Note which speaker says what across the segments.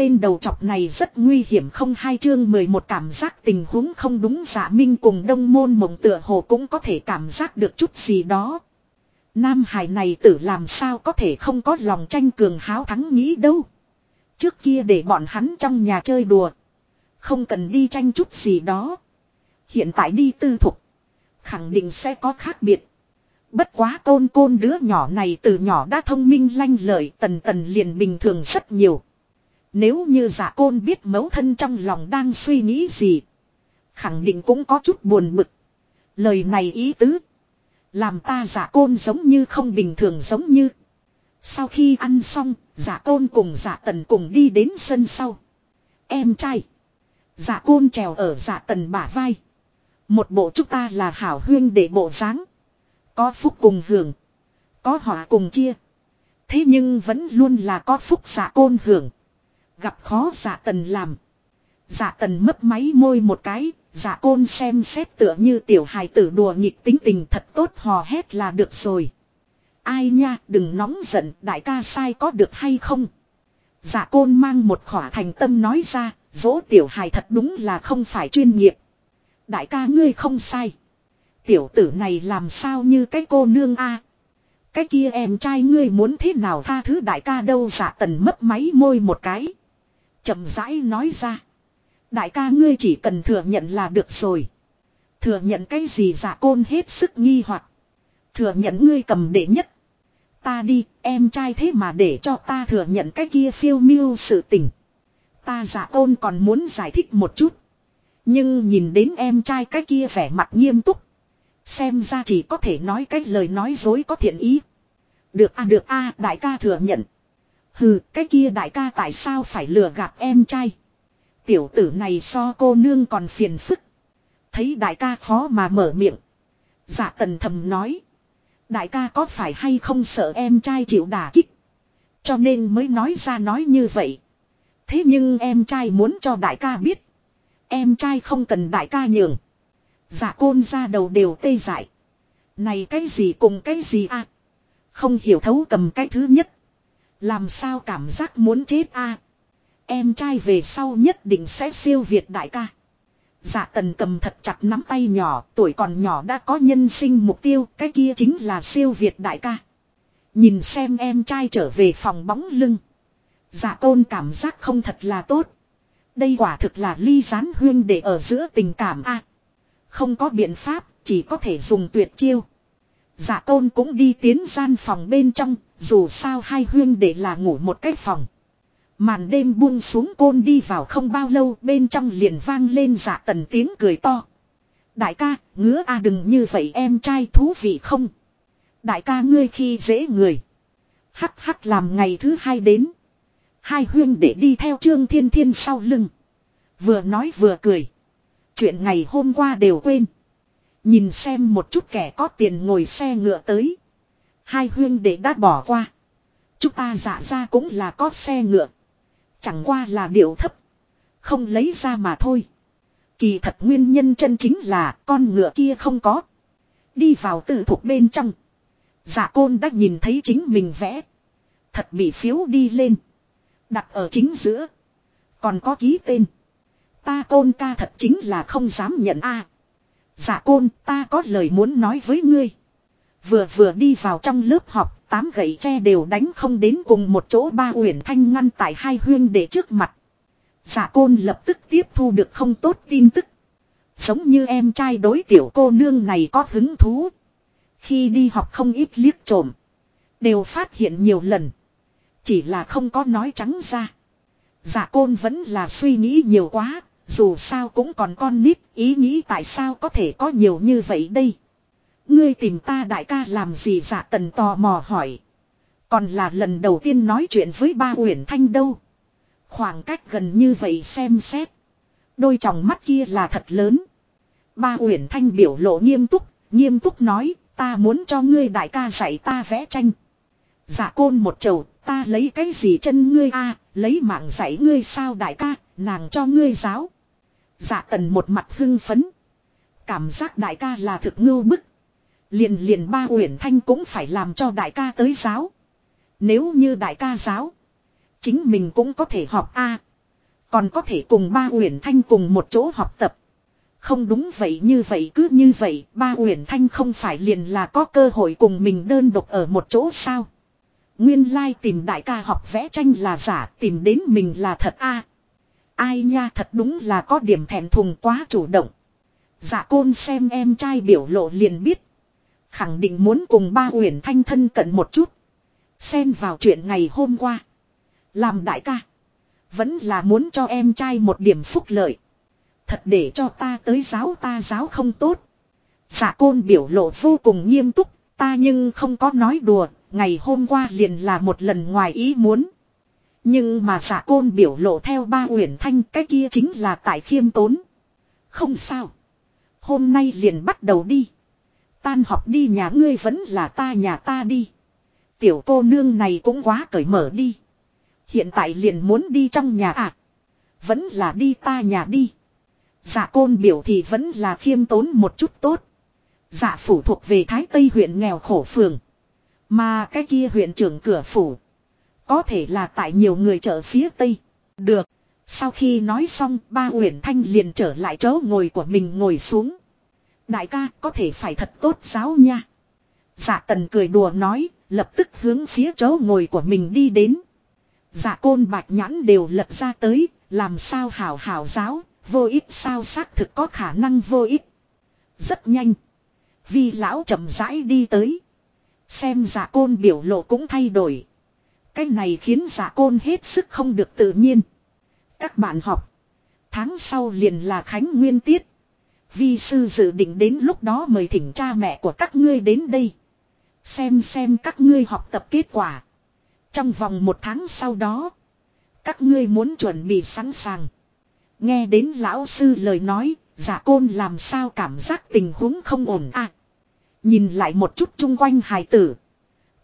Speaker 1: tên đầu chọc này rất nguy hiểm không hai chương 11 cảm giác tình huống không đúng giả minh cùng đông môn mộng tựa hồ cũng có thể cảm giác được chút gì đó. Nam hải này tử làm sao có thể không có lòng tranh cường háo thắng nghĩ đâu. Trước kia để bọn hắn trong nhà chơi đùa. Không cần đi tranh chút gì đó. Hiện tại đi tư thục. Khẳng định sẽ có khác biệt. Bất quá côn côn đứa nhỏ này từ nhỏ đã thông minh lanh lợi, tần tần liền bình thường rất nhiều. Nếu như giả côn biết mấu thân trong lòng đang suy nghĩ gì. Khẳng định cũng có chút buồn bực. Lời này ý tứ. Làm ta giả côn giống như không bình thường giống như. Sau khi ăn xong, giả côn cùng giả tần cùng đi đến sân sau. Em trai. Giả côn trèo ở giả tần bả vai. Một bộ chúng ta là hảo huyên để bộ dáng Có phúc cùng hưởng. Có họa cùng chia. Thế nhưng vẫn luôn là có phúc giả côn hưởng. Gặp khó giả tần làm. Giả tần mấp máy môi một cái, giả côn xem xét tựa như tiểu hài tử đùa nghịch tính tình thật tốt hò hét là được rồi. Ai nha, đừng nóng giận, đại ca sai có được hay không? Giả côn mang một khỏa thành tâm nói ra, dỗ tiểu hài thật đúng là không phải chuyên nghiệp. Đại ca ngươi không sai. Tiểu tử này làm sao như cái cô nương a Cái kia em trai ngươi muốn thế nào tha thứ đại ca đâu giả tần mấp máy môi một cái chậm rãi nói ra. Đại ca ngươi chỉ cần thừa nhận là được rồi. Thừa nhận cái gì giả côn hết sức nghi hoặc Thừa nhận ngươi cầm đệ nhất. Ta đi, em trai thế mà để cho ta thừa nhận cái kia phiêu miêu sự tình. Ta giả côn còn muốn giải thích một chút. Nhưng nhìn đến em trai cái kia vẻ mặt nghiêm túc. Xem ra chỉ có thể nói cái lời nói dối có thiện ý. Được a được a đại ca thừa nhận. Hừ, cái kia đại ca tại sao phải lừa gạt em trai. Tiểu tử này so cô nương còn phiền phức. Thấy đại ca khó mà mở miệng. Dạ tần thầm nói. Đại ca có phải hay không sợ em trai chịu đả kích. Cho nên mới nói ra nói như vậy. Thế nhưng em trai muốn cho đại ca biết. Em trai không cần đại ca nhường. Dạ côn ra đầu đều tê dại. Này cái gì cùng cái gì à. Không hiểu thấu cầm cái thứ nhất. Làm sao cảm giác muốn chết a? Em trai về sau nhất định sẽ siêu việt đại ca. Dạ tần cầm thật chặt nắm tay nhỏ, tuổi còn nhỏ đã có nhân sinh mục tiêu, cái kia chính là siêu việt đại ca. Nhìn xem em trai trở về phòng bóng lưng. Dạ tôn cảm giác không thật là tốt. Đây quả thực là ly gián huyên để ở giữa tình cảm a. không có biện pháp, chỉ có thể dùng tuyệt chiêu. Dạ tôn cũng đi tiến gian phòng bên trong, dù sao hai huyên để là ngủ một cái phòng. Màn đêm buông xuống côn đi vào không bao lâu bên trong liền vang lên dạ tần tiếng cười to. Đại ca, ngứa a à, đừng như vậy em trai thú vị không? Đại ca ngươi khi dễ người. Hắc hắc làm ngày thứ hai đến. Hai huyên để đi theo trương thiên thiên sau lưng. Vừa nói vừa cười. Chuyện ngày hôm qua đều quên. Nhìn xem một chút kẻ có tiền ngồi xe ngựa tới. Hai huyên để đã bỏ qua. Chúng ta dạ ra cũng là có xe ngựa. Chẳng qua là điệu thấp. Không lấy ra mà thôi. Kỳ thật nguyên nhân chân chính là con ngựa kia không có. Đi vào tự thuộc bên trong. Dạ côn đã nhìn thấy chính mình vẽ. Thật bị phiếu đi lên. Đặt ở chính giữa. Còn có ký tên. Ta côn ca thật chính là không dám nhận a. Dạ côn ta có lời muốn nói với ngươi. Vừa vừa đi vào trong lớp học, tám gậy tre đều đánh không đến cùng một chỗ ba uyển thanh ngăn tại hai huyên để trước mặt. Dạ côn lập tức tiếp thu được không tốt tin tức. Giống như em trai đối tiểu cô nương này có hứng thú. Khi đi học không ít liếc trộm. Đều phát hiện nhiều lần. Chỉ là không có nói trắng ra. Dạ côn vẫn là suy nghĩ nhiều quá. Dù sao cũng còn con nít ý nghĩ tại sao có thể có nhiều như vậy đây. Ngươi tìm ta đại ca làm gì dạ tần tò mò hỏi. Còn là lần đầu tiên nói chuyện với ba Uyển Thanh đâu. Khoảng cách gần như vậy xem xét. Đôi tròng mắt kia là thật lớn. Ba Uyển Thanh biểu lộ nghiêm túc, nghiêm túc nói, ta muốn cho ngươi đại ca dạy ta vẽ tranh. Dạ côn một chầu, ta lấy cái gì chân ngươi a lấy mạng dạy ngươi sao đại ca, nàng cho ngươi giáo. Dạ tần một mặt hưng phấn. Cảm giác đại ca là thực ngưu bức. Liền liền ba uyển thanh cũng phải làm cho đại ca tới giáo. Nếu như đại ca giáo. Chính mình cũng có thể học A. Còn có thể cùng ba Uyển Thanh cùng một chỗ học tập. Không đúng vậy như vậy cứ như vậy, ba Uyển Thanh không phải liền là có cơ hội cùng mình đơn độc ở một chỗ sao. Nguyên lai tìm đại ca học vẽ tranh là giả, tìm đến mình là thật a Ai nha, thật đúng là có điểm thèm thùng quá chủ động. Dạ côn xem em trai biểu lộ liền biết. Khẳng định muốn cùng ba Uyển Thanh thân cận một chút. Xen vào chuyện ngày hôm qua. Làm đại ca. Vẫn là muốn cho em trai một điểm phúc lợi. Thật để cho ta tới giáo ta giáo không tốt. Dạ côn biểu lộ vô cùng nghiêm túc. Ta nhưng không có nói đùa. Ngày hôm qua liền là một lần ngoài ý muốn. Nhưng mà giả côn biểu lộ theo ba uyển thanh cái kia chính là tại khiêm tốn. Không sao. Hôm nay liền bắt đầu đi. Tan học đi nhà ngươi vẫn là ta nhà ta đi. Tiểu cô nương này cũng quá cởi mở đi. Hiện tại liền muốn đi trong nhà à. Vẫn là đi ta nhà đi. giả côn biểu thì vẫn là khiêm tốn một chút tốt. giả phủ thuộc về Thái Tây huyện nghèo khổ phường. Mà cái kia huyện trưởng cửa phủ. Có thể là tại nhiều người chợ phía Tây. Được. Sau khi nói xong ba Uyển Thanh liền trở lại chỗ ngồi của mình ngồi xuống. Đại ca có thể phải thật tốt giáo nha. Dạ tần cười đùa nói, lập tức hướng phía chỗ ngồi của mình đi đến. Dạ côn bạch nhãn đều lật ra tới, làm sao hảo hảo giáo, vô ích sao xác thực có khả năng vô ích. Rất nhanh. Vì lão chậm rãi đi tới. Xem dạ côn biểu lộ cũng thay đổi. Cái này khiến giả côn hết sức không được tự nhiên. Các bạn học. Tháng sau liền là Khánh Nguyên Tiết. Vi sư dự định đến lúc đó mời thỉnh cha mẹ của các ngươi đến đây. Xem xem các ngươi học tập kết quả. Trong vòng một tháng sau đó. Các ngươi muốn chuẩn bị sẵn sàng. Nghe đến lão sư lời nói. Giả côn làm sao cảm giác tình huống không ổn à. Nhìn lại một chút chung quanh hài tử.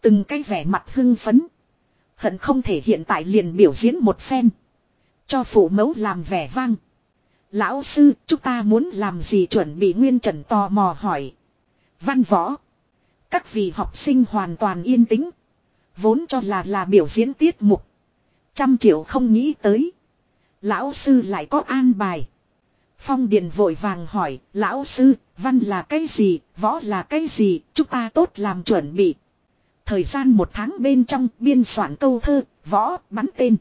Speaker 1: Từng cái vẻ mặt hưng phấn. Hận không thể hiện tại liền biểu diễn một phen. Cho phụ mẫu làm vẻ vang. Lão sư, chúng ta muốn làm gì chuẩn bị nguyên trần tò mò hỏi. Văn võ. Các vị học sinh hoàn toàn yên tĩnh. Vốn cho là là biểu diễn tiết mục. Trăm triệu không nghĩ tới. Lão sư lại có an bài. Phong Điền vội vàng hỏi, lão sư, văn là cái gì, võ là cái gì, chúng ta tốt làm chuẩn bị. Thời gian một tháng bên trong biên soạn câu thơ, võ, bắn tên.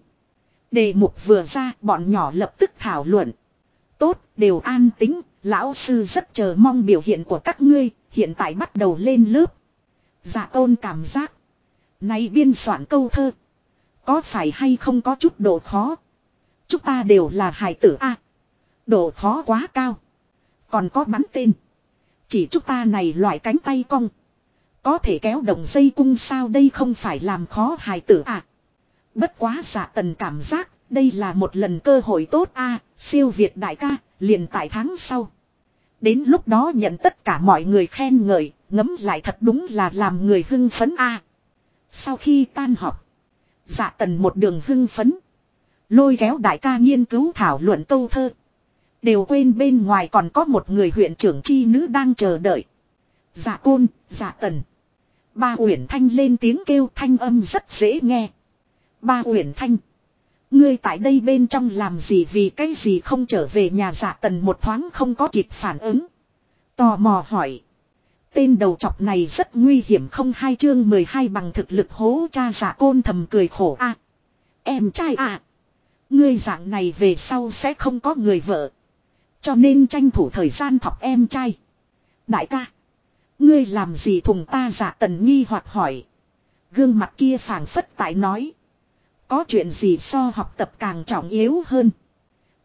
Speaker 1: Đề mục vừa ra, bọn nhỏ lập tức thảo luận. Tốt, đều an tính, lão sư rất chờ mong biểu hiện của các ngươi, hiện tại bắt đầu lên lớp. Dạ tôn cảm giác. Này biên soạn câu thơ. Có phải hay không có chút độ khó? Chúng ta đều là hài tử A. độ khó quá cao. Còn có bắn tên. Chỉ chúng ta này loại cánh tay cong. Có thể kéo động dây cung sao đây không phải làm khó hài tử à. Bất quá giả tần cảm giác, đây là một lần cơ hội tốt a siêu Việt đại ca, liền tại tháng sau. Đến lúc đó nhận tất cả mọi người khen ngợi, ngấm lại thật đúng là làm người hưng phấn a Sau khi tan họp giả tần một đường hưng phấn. Lôi kéo đại ca nghiên cứu thảo luận câu thơ. Đều quên bên ngoài còn có một người huyện trưởng chi nữ đang chờ đợi. Giả côn, giả tần. Ba Uyển Thanh lên tiếng kêu thanh âm rất dễ nghe. Ba Uyển Thanh. Ngươi tại đây bên trong làm gì vì cái gì không trở về nhà giả tần một thoáng không có kịp phản ứng. Tò mò hỏi. Tên đầu chọc này rất nguy hiểm không hai chương 12 bằng thực lực hố cha giả côn thầm cười khổ a, Em trai à. Ngươi dạng này về sau sẽ không có người vợ. Cho nên tranh thủ thời gian thọc em trai. Đại ca. Ngươi làm gì thùng ta giả tần nghi hoặc hỏi. Gương mặt kia phảng phất tại nói. Có chuyện gì so học tập càng trọng yếu hơn.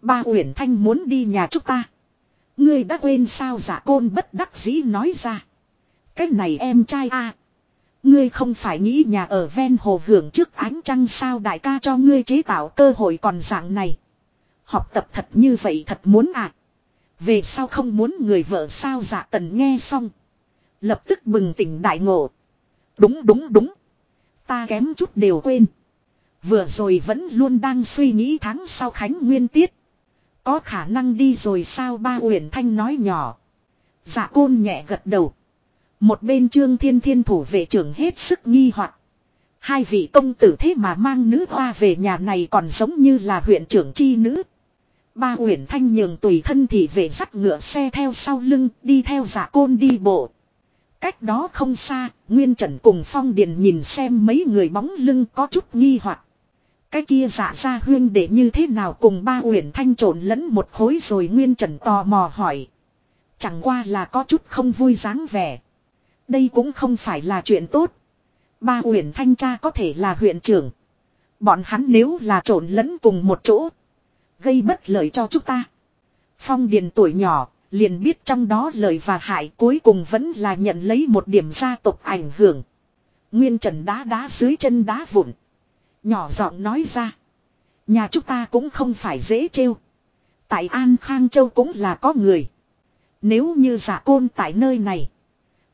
Speaker 1: Ba Uyển Thanh muốn đi nhà chúng ta. Ngươi đã quên sao giả côn bất đắc dĩ nói ra. Cái này em trai a Ngươi không phải nghĩ nhà ở ven hồ hưởng trước ánh trăng sao đại ca cho ngươi chế tạo cơ hội còn dạng này. Học tập thật như vậy thật muốn à. Về sao không muốn người vợ sao giả tần nghe xong. Lập tức bừng tỉnh đại ngộ. Đúng đúng đúng. Ta kém chút đều quên. Vừa rồi vẫn luôn đang suy nghĩ tháng sau Khánh Nguyên Tiết. Có khả năng đi rồi sao ba Uyển Thanh nói nhỏ. Dạ côn nhẹ gật đầu. Một bên trương thiên thiên thủ vệ trưởng hết sức nghi hoặc Hai vị công tử thế mà mang nữ hoa về nhà này còn giống như là huyện trưởng chi nữ. Ba Uyển Thanh nhường tùy thân thị vệ dắt ngựa xe theo sau lưng, đi theo giả côn đi bộ. Cách đó không xa, Nguyên Trần cùng Phong Điền nhìn xem mấy người bóng lưng có chút nghi hoặc. Cái kia dạ giả ra huyên để như thế nào cùng ba Uyển Thanh trộn lẫn một khối rồi Nguyên Trần tò mò hỏi. Chẳng qua là có chút không vui dáng vẻ. Đây cũng không phải là chuyện tốt. Ba Uyển Thanh cha có thể là huyện trưởng. Bọn hắn nếu là trộn lẫn cùng một chỗ. Gây bất lợi cho chúng ta. Phong Điền tuổi nhỏ, liền biết trong đó lợi và hại cuối cùng vẫn là nhận lấy một điểm gia tộc ảnh hưởng. Nguyên Trần đá đá dưới chân đá vụn. Nhỏ giọng nói ra. Nhà chúng ta cũng không phải dễ trêu. Tại An Khang Châu cũng là có người. Nếu như giả côn tại nơi này.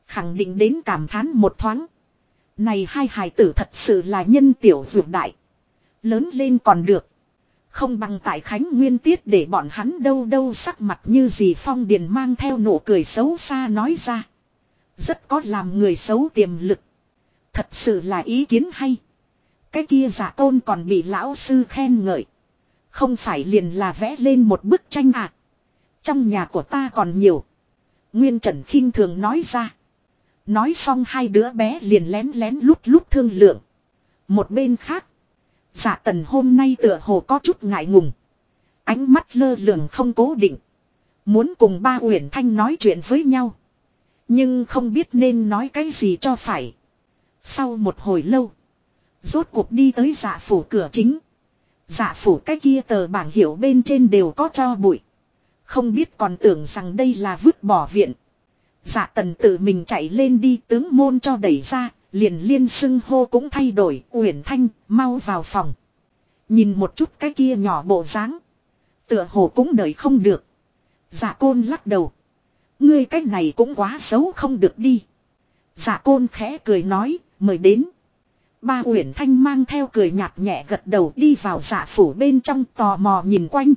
Speaker 1: Khẳng định đến cảm thán một thoáng. Này hai hài tử thật sự là nhân tiểu vượt đại. Lớn lên còn được. Không bằng tại Khánh Nguyên Tiết để bọn hắn đâu đâu sắc mặt như gì Phong Điền mang theo nụ cười xấu xa nói ra. Rất có làm người xấu tiềm lực. Thật sự là ý kiến hay. Cái kia giả tôn còn bị lão sư khen ngợi. Không phải liền là vẽ lên một bức tranh à. Trong nhà của ta còn nhiều. Nguyên Trần khinh thường nói ra. Nói xong hai đứa bé liền lén lén lút lút thương lượng. Một bên khác. Dạ tần hôm nay tựa hồ có chút ngại ngùng. Ánh mắt lơ lửng không cố định. Muốn cùng ba Uyển Thanh nói chuyện với nhau. Nhưng không biết nên nói cái gì cho phải. Sau một hồi lâu. Rốt cuộc đi tới dạ phủ cửa chính. Dạ phủ cái kia tờ bảng hiệu bên trên đều có cho bụi. Không biết còn tưởng rằng đây là vứt bỏ viện. Dạ tần tự mình chạy lên đi tướng môn cho đẩy ra, liền liên xưng hô cũng thay đổi, uyển thanh, mau vào phòng. Nhìn một chút cái kia nhỏ bộ dáng Tựa hồ cũng đợi không được. Dạ côn lắc đầu. Ngươi cách này cũng quá xấu không được đi. Dạ côn khẽ cười nói, mời đến. Ba Uyển Thanh mang theo cười nhạt nhẹ gật đầu đi vào dạ phủ bên trong tò mò nhìn quanh.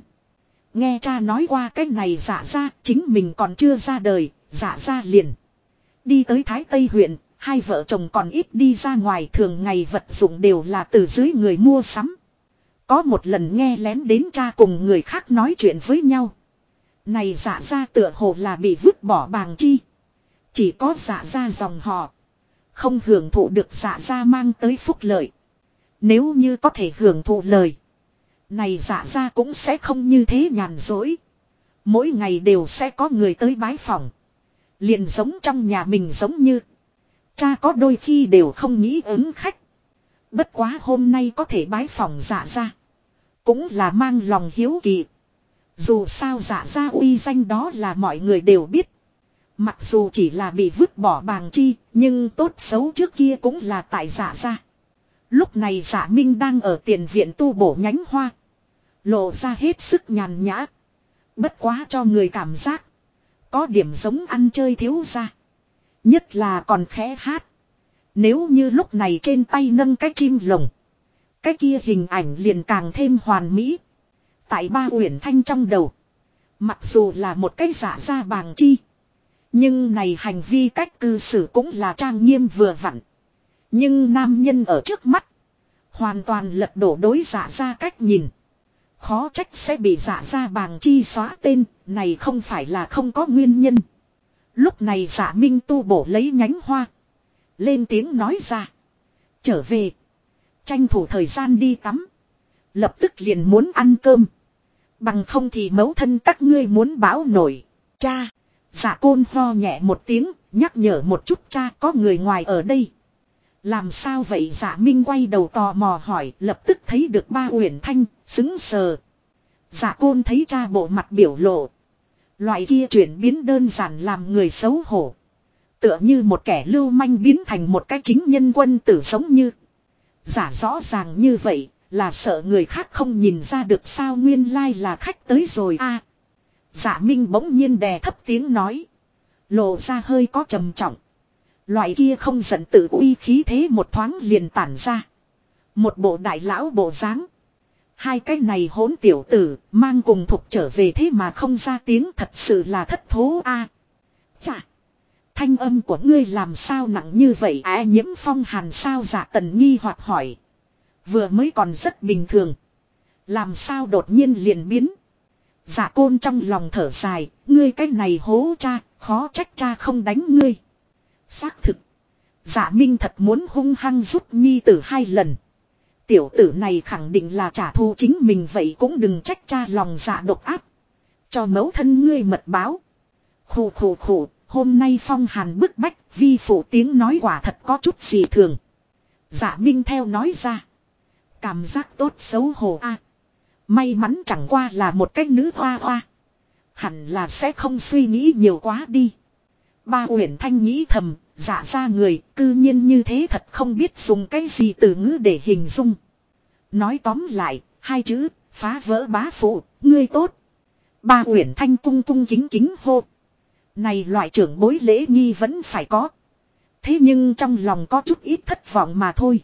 Speaker 1: Nghe cha nói qua cách này dạ ra chính mình còn chưa ra đời, dạ ra liền. Đi tới Thái Tây huyện, hai vợ chồng còn ít đi ra ngoài thường ngày vật dụng đều là từ dưới người mua sắm. Có một lần nghe lén đến cha cùng người khác nói chuyện với nhau. Này dạ ra tựa hồ là bị vứt bỏ bàng chi. Chỉ có dạ ra dòng họ. Không hưởng thụ được dạ ra mang tới phúc lợi. Nếu như có thể hưởng thụ lời. Này dạ ra cũng sẽ không như thế nhàn dối. Mỗi ngày đều sẽ có người tới bái phòng. Liền giống trong nhà mình giống như. Cha có đôi khi đều không nghĩ ứng khách. Bất quá hôm nay có thể bái phòng dạ ra. Cũng là mang lòng hiếu kỳ. Dù sao dạ ra uy danh đó là mọi người đều biết. Mặc dù chỉ là bị vứt bỏ bàng chi, nhưng tốt xấu trước kia cũng là tại dạ ra. Lúc này dạ minh đang ở tiền viện tu bổ nhánh hoa. Lộ ra hết sức nhàn nhã. Bất quá cho người cảm giác. Có điểm giống ăn chơi thiếu ra. Nhất là còn khẽ hát. Nếu như lúc này trên tay nâng cái chim lồng. Cái kia hình ảnh liền càng thêm hoàn mỹ. Tại ba uyển thanh trong đầu. Mặc dù là một cái giả ra bàng chi. Nhưng này hành vi cách cư xử cũng là trang nghiêm vừa vặn. Nhưng nam nhân ở trước mắt. Hoàn toàn lật đổ đối giả ra cách nhìn. Khó trách sẽ bị giả ra bàng chi xóa tên. Này không phải là không có nguyên nhân. Lúc này giả minh tu bổ lấy nhánh hoa. Lên tiếng nói ra. Trở về. Tranh thủ thời gian đi tắm. Lập tức liền muốn ăn cơm. Bằng không thì mấu thân các ngươi muốn báo nổi. Cha. Giả côn ho nhẹ một tiếng. Nhắc nhở một chút cha có người ngoài ở đây. Làm sao vậy giả minh quay đầu tò mò hỏi. Lập tức thấy được ba uyển thanh. Xứng sờ. Giả côn thấy cha bộ mặt biểu lộ. Loại kia chuyển biến đơn giản làm người xấu hổ. Tựa như một kẻ lưu manh biến thành một cái chính nhân quân tử sống như. Giả rõ ràng như vậy là sợ người khác không nhìn ra được sao nguyên lai là khách tới rồi a. giả minh bỗng nhiên đè thấp tiếng nói. Lộ ra hơi có trầm trọng. Loại kia không giận tự uy khí thế một thoáng liền tản ra. Một bộ đại lão bộ dáng Hai cái này hỗn tiểu tử, mang cùng thục trở về thế mà không ra tiếng thật sự là thất thố a. À, chà! Thanh âm của ngươi làm sao nặng như vậy á nhiễm phong hàn sao giả tần nghi hoặc hỏi. Vừa mới còn rất bình thường. Làm sao đột nhiên liền biến. Dạ côn trong lòng thở dài, ngươi cái này hố cha, khó trách cha không đánh ngươi. Xác thực. Dạ Minh thật muốn hung hăng giúp nhi tử hai lần. Tiểu tử này khẳng định là trả thù chính mình vậy cũng đừng trách cha lòng dạ độc áp. Cho mẫu thân ngươi mật báo. Khủ khủ khủ, hôm nay phong hàn bức bách, vi phụ tiếng nói quả thật có chút gì thường. Dạ Minh theo nói ra. Cảm giác tốt xấu hổ a. may mắn chẳng qua là một cách nữ hoa hoa. Hẳn là sẽ không suy nghĩ nhiều quá đi. Ba Uyển Thanh nghĩ thầm, dạ ra người, cư nhiên như thế thật không biết dùng cái gì từ ngữ để hình dung. Nói tóm lại, hai chữ, phá vỡ bá phụ, ngươi tốt. Ba Uyển Thanh cung cung kính kính hô. Này loại trưởng bối lễ nghi vẫn phải có. Thế nhưng trong lòng có chút ít thất vọng mà thôi.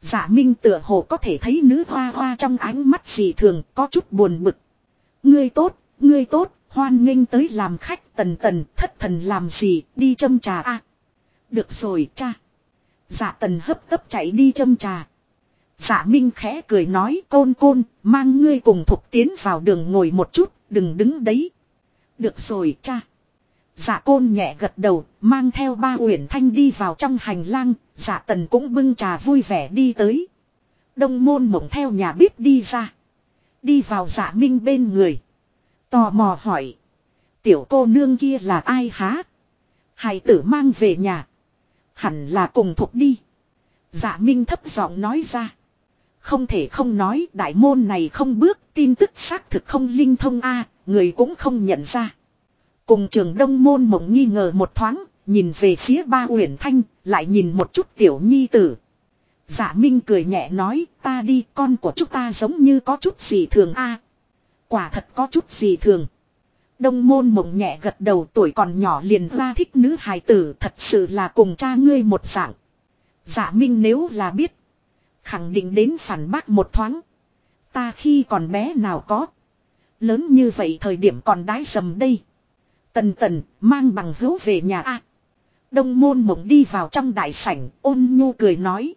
Speaker 1: Giả dạ Minh tựa hồ có thể thấy nữ hoa hoa trong ánh mắt gì thường có chút buồn bực. Ngươi tốt, ngươi tốt, hoan nghênh tới làm khách tần tần thất thần làm gì đi châm trà a được rồi cha. Dạ tần hấp tấp chạy đi châm trà. Dạ Minh khẽ cười nói côn côn mang ngươi cùng thục tiến vào đường ngồi một chút đừng đứng đấy. Được rồi cha. Dạ côn nhẹ gật đầu, mang theo ba uyển thanh đi vào trong hành lang, dạ tần cũng bưng trà vui vẻ đi tới. Đông môn mộng theo nhà bếp đi ra. Đi vào dạ minh bên người. Tò mò hỏi. Tiểu cô nương kia là ai há? Hải tử mang về nhà. Hẳn là cùng thuộc đi. Dạ minh thấp giọng nói ra. Không thể không nói đại môn này không bước tin tức xác thực không linh thông a người cũng không nhận ra. Cùng trường đông môn mộng nghi ngờ một thoáng, nhìn về phía ba uyển thanh, lại nhìn một chút tiểu nhi tử. Giả Minh cười nhẹ nói, ta đi, con của chúng ta giống như có chút gì thường a. quả thật có chút gì thường. Đông môn mộng nhẹ gật đầu tuổi còn nhỏ liền ra thích nữ hài tử thật sự là cùng cha ngươi một dạng. Giả Minh nếu là biết, khẳng định đến phản bác một thoáng. Ta khi còn bé nào có. Lớn như vậy thời điểm còn đái dầm đây. Tần tần, mang bằng hữu về nhà a. Đông môn mộng đi vào trong đại sảnh, ôn nhu cười nói.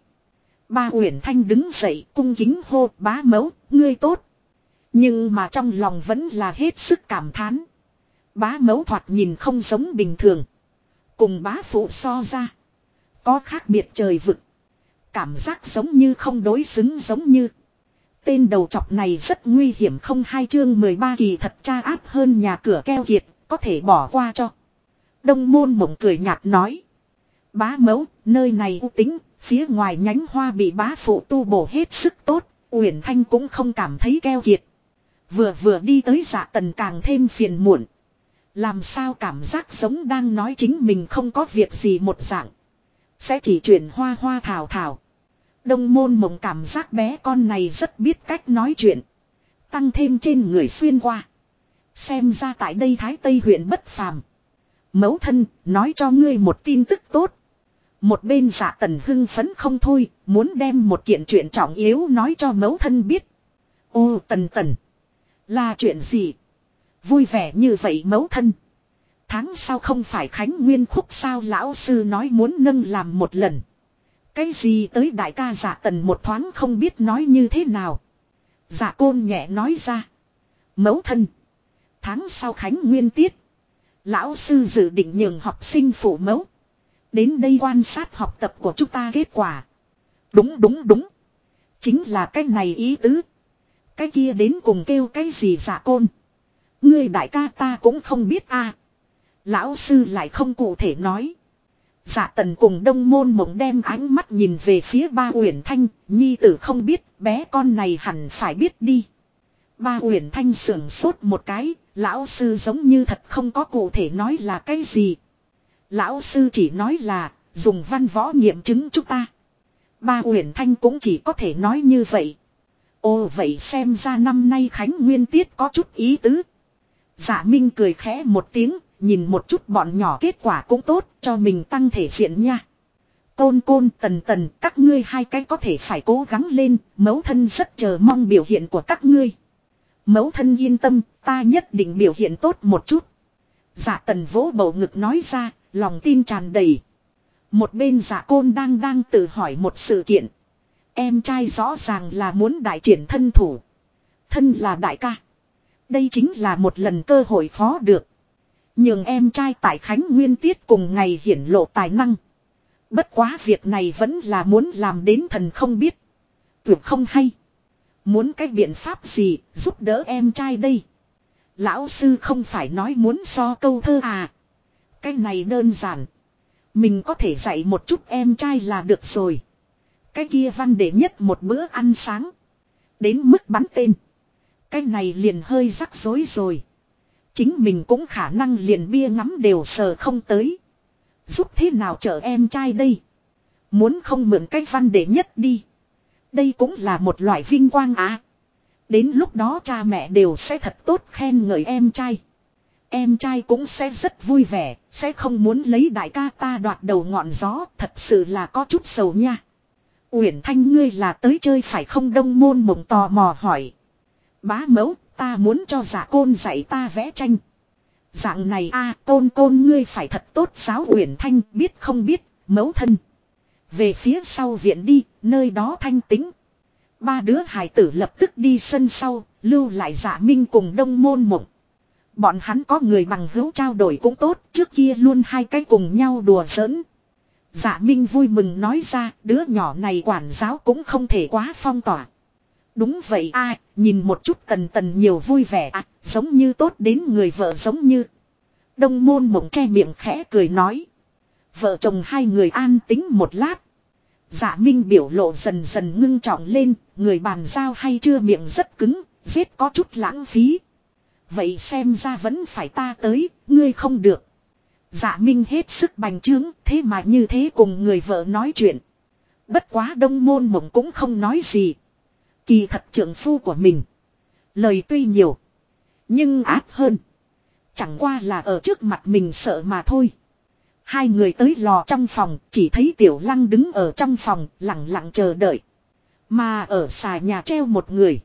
Speaker 1: Ba Uyển Thanh đứng dậy, cung kính hô bá mẫu, ngươi tốt. Nhưng mà trong lòng vẫn là hết sức cảm thán. Bá mẫu thoạt nhìn không giống bình thường. Cùng bá phụ so ra. Có khác biệt trời vực. Cảm giác giống như không đối xứng giống như. Tên đầu chọc này rất nguy hiểm không hai chương 13 kỳ thật tra áp hơn nhà cửa keo kiệt có thể bỏ qua cho. Đông môn mộng cười nhạt nói. Bá mẫu, nơi này u tính, phía ngoài nhánh hoa bị bá phụ tu bổ hết sức tốt, Uyển Thanh cũng không cảm thấy keo kiệt. Vừa vừa đi tới dạ tần càng thêm phiền muộn. Làm sao cảm giác giống đang nói chính mình không có việc gì một dạng. Sẽ chỉ chuyển hoa hoa thảo thảo. Đông môn mộng cảm giác bé con này rất biết cách nói chuyện. Tăng thêm trên người xuyên qua. Xem ra tại đây Thái Tây huyện bất phàm. Mẫu thân, nói cho ngươi một tin tức tốt. Một bên giả tần hưng phấn không thôi, muốn đem một kiện chuyện trọng yếu nói cho mẫu thân biết. Ô tần tần, là chuyện gì? Vui vẻ như vậy mẫu thân. Tháng sau không phải Khánh Nguyên khúc sao lão sư nói muốn nâng làm một lần. Cái gì tới đại ca giả tần một thoáng không biết nói như thế nào. Giả côn nhẹ nói ra. Mẫu thân. Tháng sau Khánh Nguyên Tiết. Lão sư dự định nhường học sinh phụ mẫu. Đến đây quan sát học tập của chúng ta kết quả. Đúng đúng đúng. Chính là cái này ý tứ. Cái kia đến cùng kêu cái gì giả côn. Ngươi đại ca ta cũng không biết a. Lão sư lại không cụ thể nói. Dạ tần cùng đông môn mộng đem ánh mắt nhìn về phía ba uyển thanh, nhi tử không biết, bé con này hẳn phải biết đi. Ba uyển thanh sưởng sốt một cái, lão sư giống như thật không có cụ thể nói là cái gì. Lão sư chỉ nói là, dùng văn võ nghiệm chứng chúng ta. Ba uyển thanh cũng chỉ có thể nói như vậy. Ồ vậy xem ra năm nay Khánh Nguyên Tiết có chút ý tứ. Dạ Minh cười khẽ một tiếng, nhìn một chút bọn nhỏ kết quả cũng tốt, cho mình tăng thể diện nha. Côn côn tần tần, các ngươi hai cái có thể phải cố gắng lên, mẫu thân rất chờ mong biểu hiện của các ngươi. Mẫu thân yên tâm, ta nhất định biểu hiện tốt một chút. Dạ tần vỗ bầu ngực nói ra, lòng tin tràn đầy. Một bên dạ côn đang đang tự hỏi một sự kiện. Em trai rõ ràng là muốn đại triển thân thủ. Thân là đại ca. Đây chính là một lần cơ hội khó được. Nhưng em trai tại Khánh Nguyên Tiết cùng ngày hiển lộ tài năng. Bất quá việc này vẫn là muốn làm đến thần không biết. Tuyệt không hay. Muốn cái biện pháp gì giúp đỡ em trai đây. Lão sư không phải nói muốn so câu thơ à. Cái này đơn giản. Mình có thể dạy một chút em trai là được rồi. Cái kia văn để nhất một bữa ăn sáng. Đến mức bắn tên. Cái này liền hơi rắc rối rồi. Chính mình cũng khả năng liền bia ngắm đều sờ không tới. Giúp thế nào chở em trai đây? Muốn không mượn cái văn để nhất đi. Đây cũng là một loại vinh quang á. Đến lúc đó cha mẹ đều sẽ thật tốt khen ngợi em trai. Em trai cũng sẽ rất vui vẻ, sẽ không muốn lấy đại ca ta đoạt đầu ngọn gió, thật sự là có chút sầu nha. Uyển Thanh ngươi là tới chơi phải không đông môn mộng tò mò hỏi. Bá mẫu, ta muốn cho giả côn dạy ta vẽ tranh. Dạng này a côn côn ngươi phải thật tốt giáo Uyển Thanh biết không biết, mẫu thân. Về phía sau viện đi, nơi đó thanh tính. Ba đứa hải tử lập tức đi sân sau, lưu lại giả minh cùng đông môn mộng. Bọn hắn có người bằng hữu trao đổi cũng tốt, trước kia luôn hai cái cùng nhau đùa giỡn. Dạ Minh vui mừng nói ra, đứa nhỏ này quản giáo cũng không thể quá phong tỏa. Đúng vậy a nhìn một chút tần tần nhiều vui vẻ à, giống như tốt đến người vợ giống như. Đông môn mộng che miệng khẽ cười nói. Vợ chồng hai người an tính một lát. Dạ Minh biểu lộ dần dần ngưng trọng lên, người bàn giao hay chưa miệng rất cứng, giết có chút lãng phí. Vậy xem ra vẫn phải ta tới, ngươi không được. Dạ Minh hết sức bành trướng, thế mà như thế cùng người vợ nói chuyện. Bất quá đông môn mộng cũng không nói gì. Kỳ thật trưởng phu của mình. Lời tuy nhiều. Nhưng ác hơn. Chẳng qua là ở trước mặt mình sợ mà thôi. Hai người tới lò trong phòng, chỉ thấy tiểu lăng đứng ở trong phòng, lặng lặng chờ đợi. Mà ở xà nhà treo một người.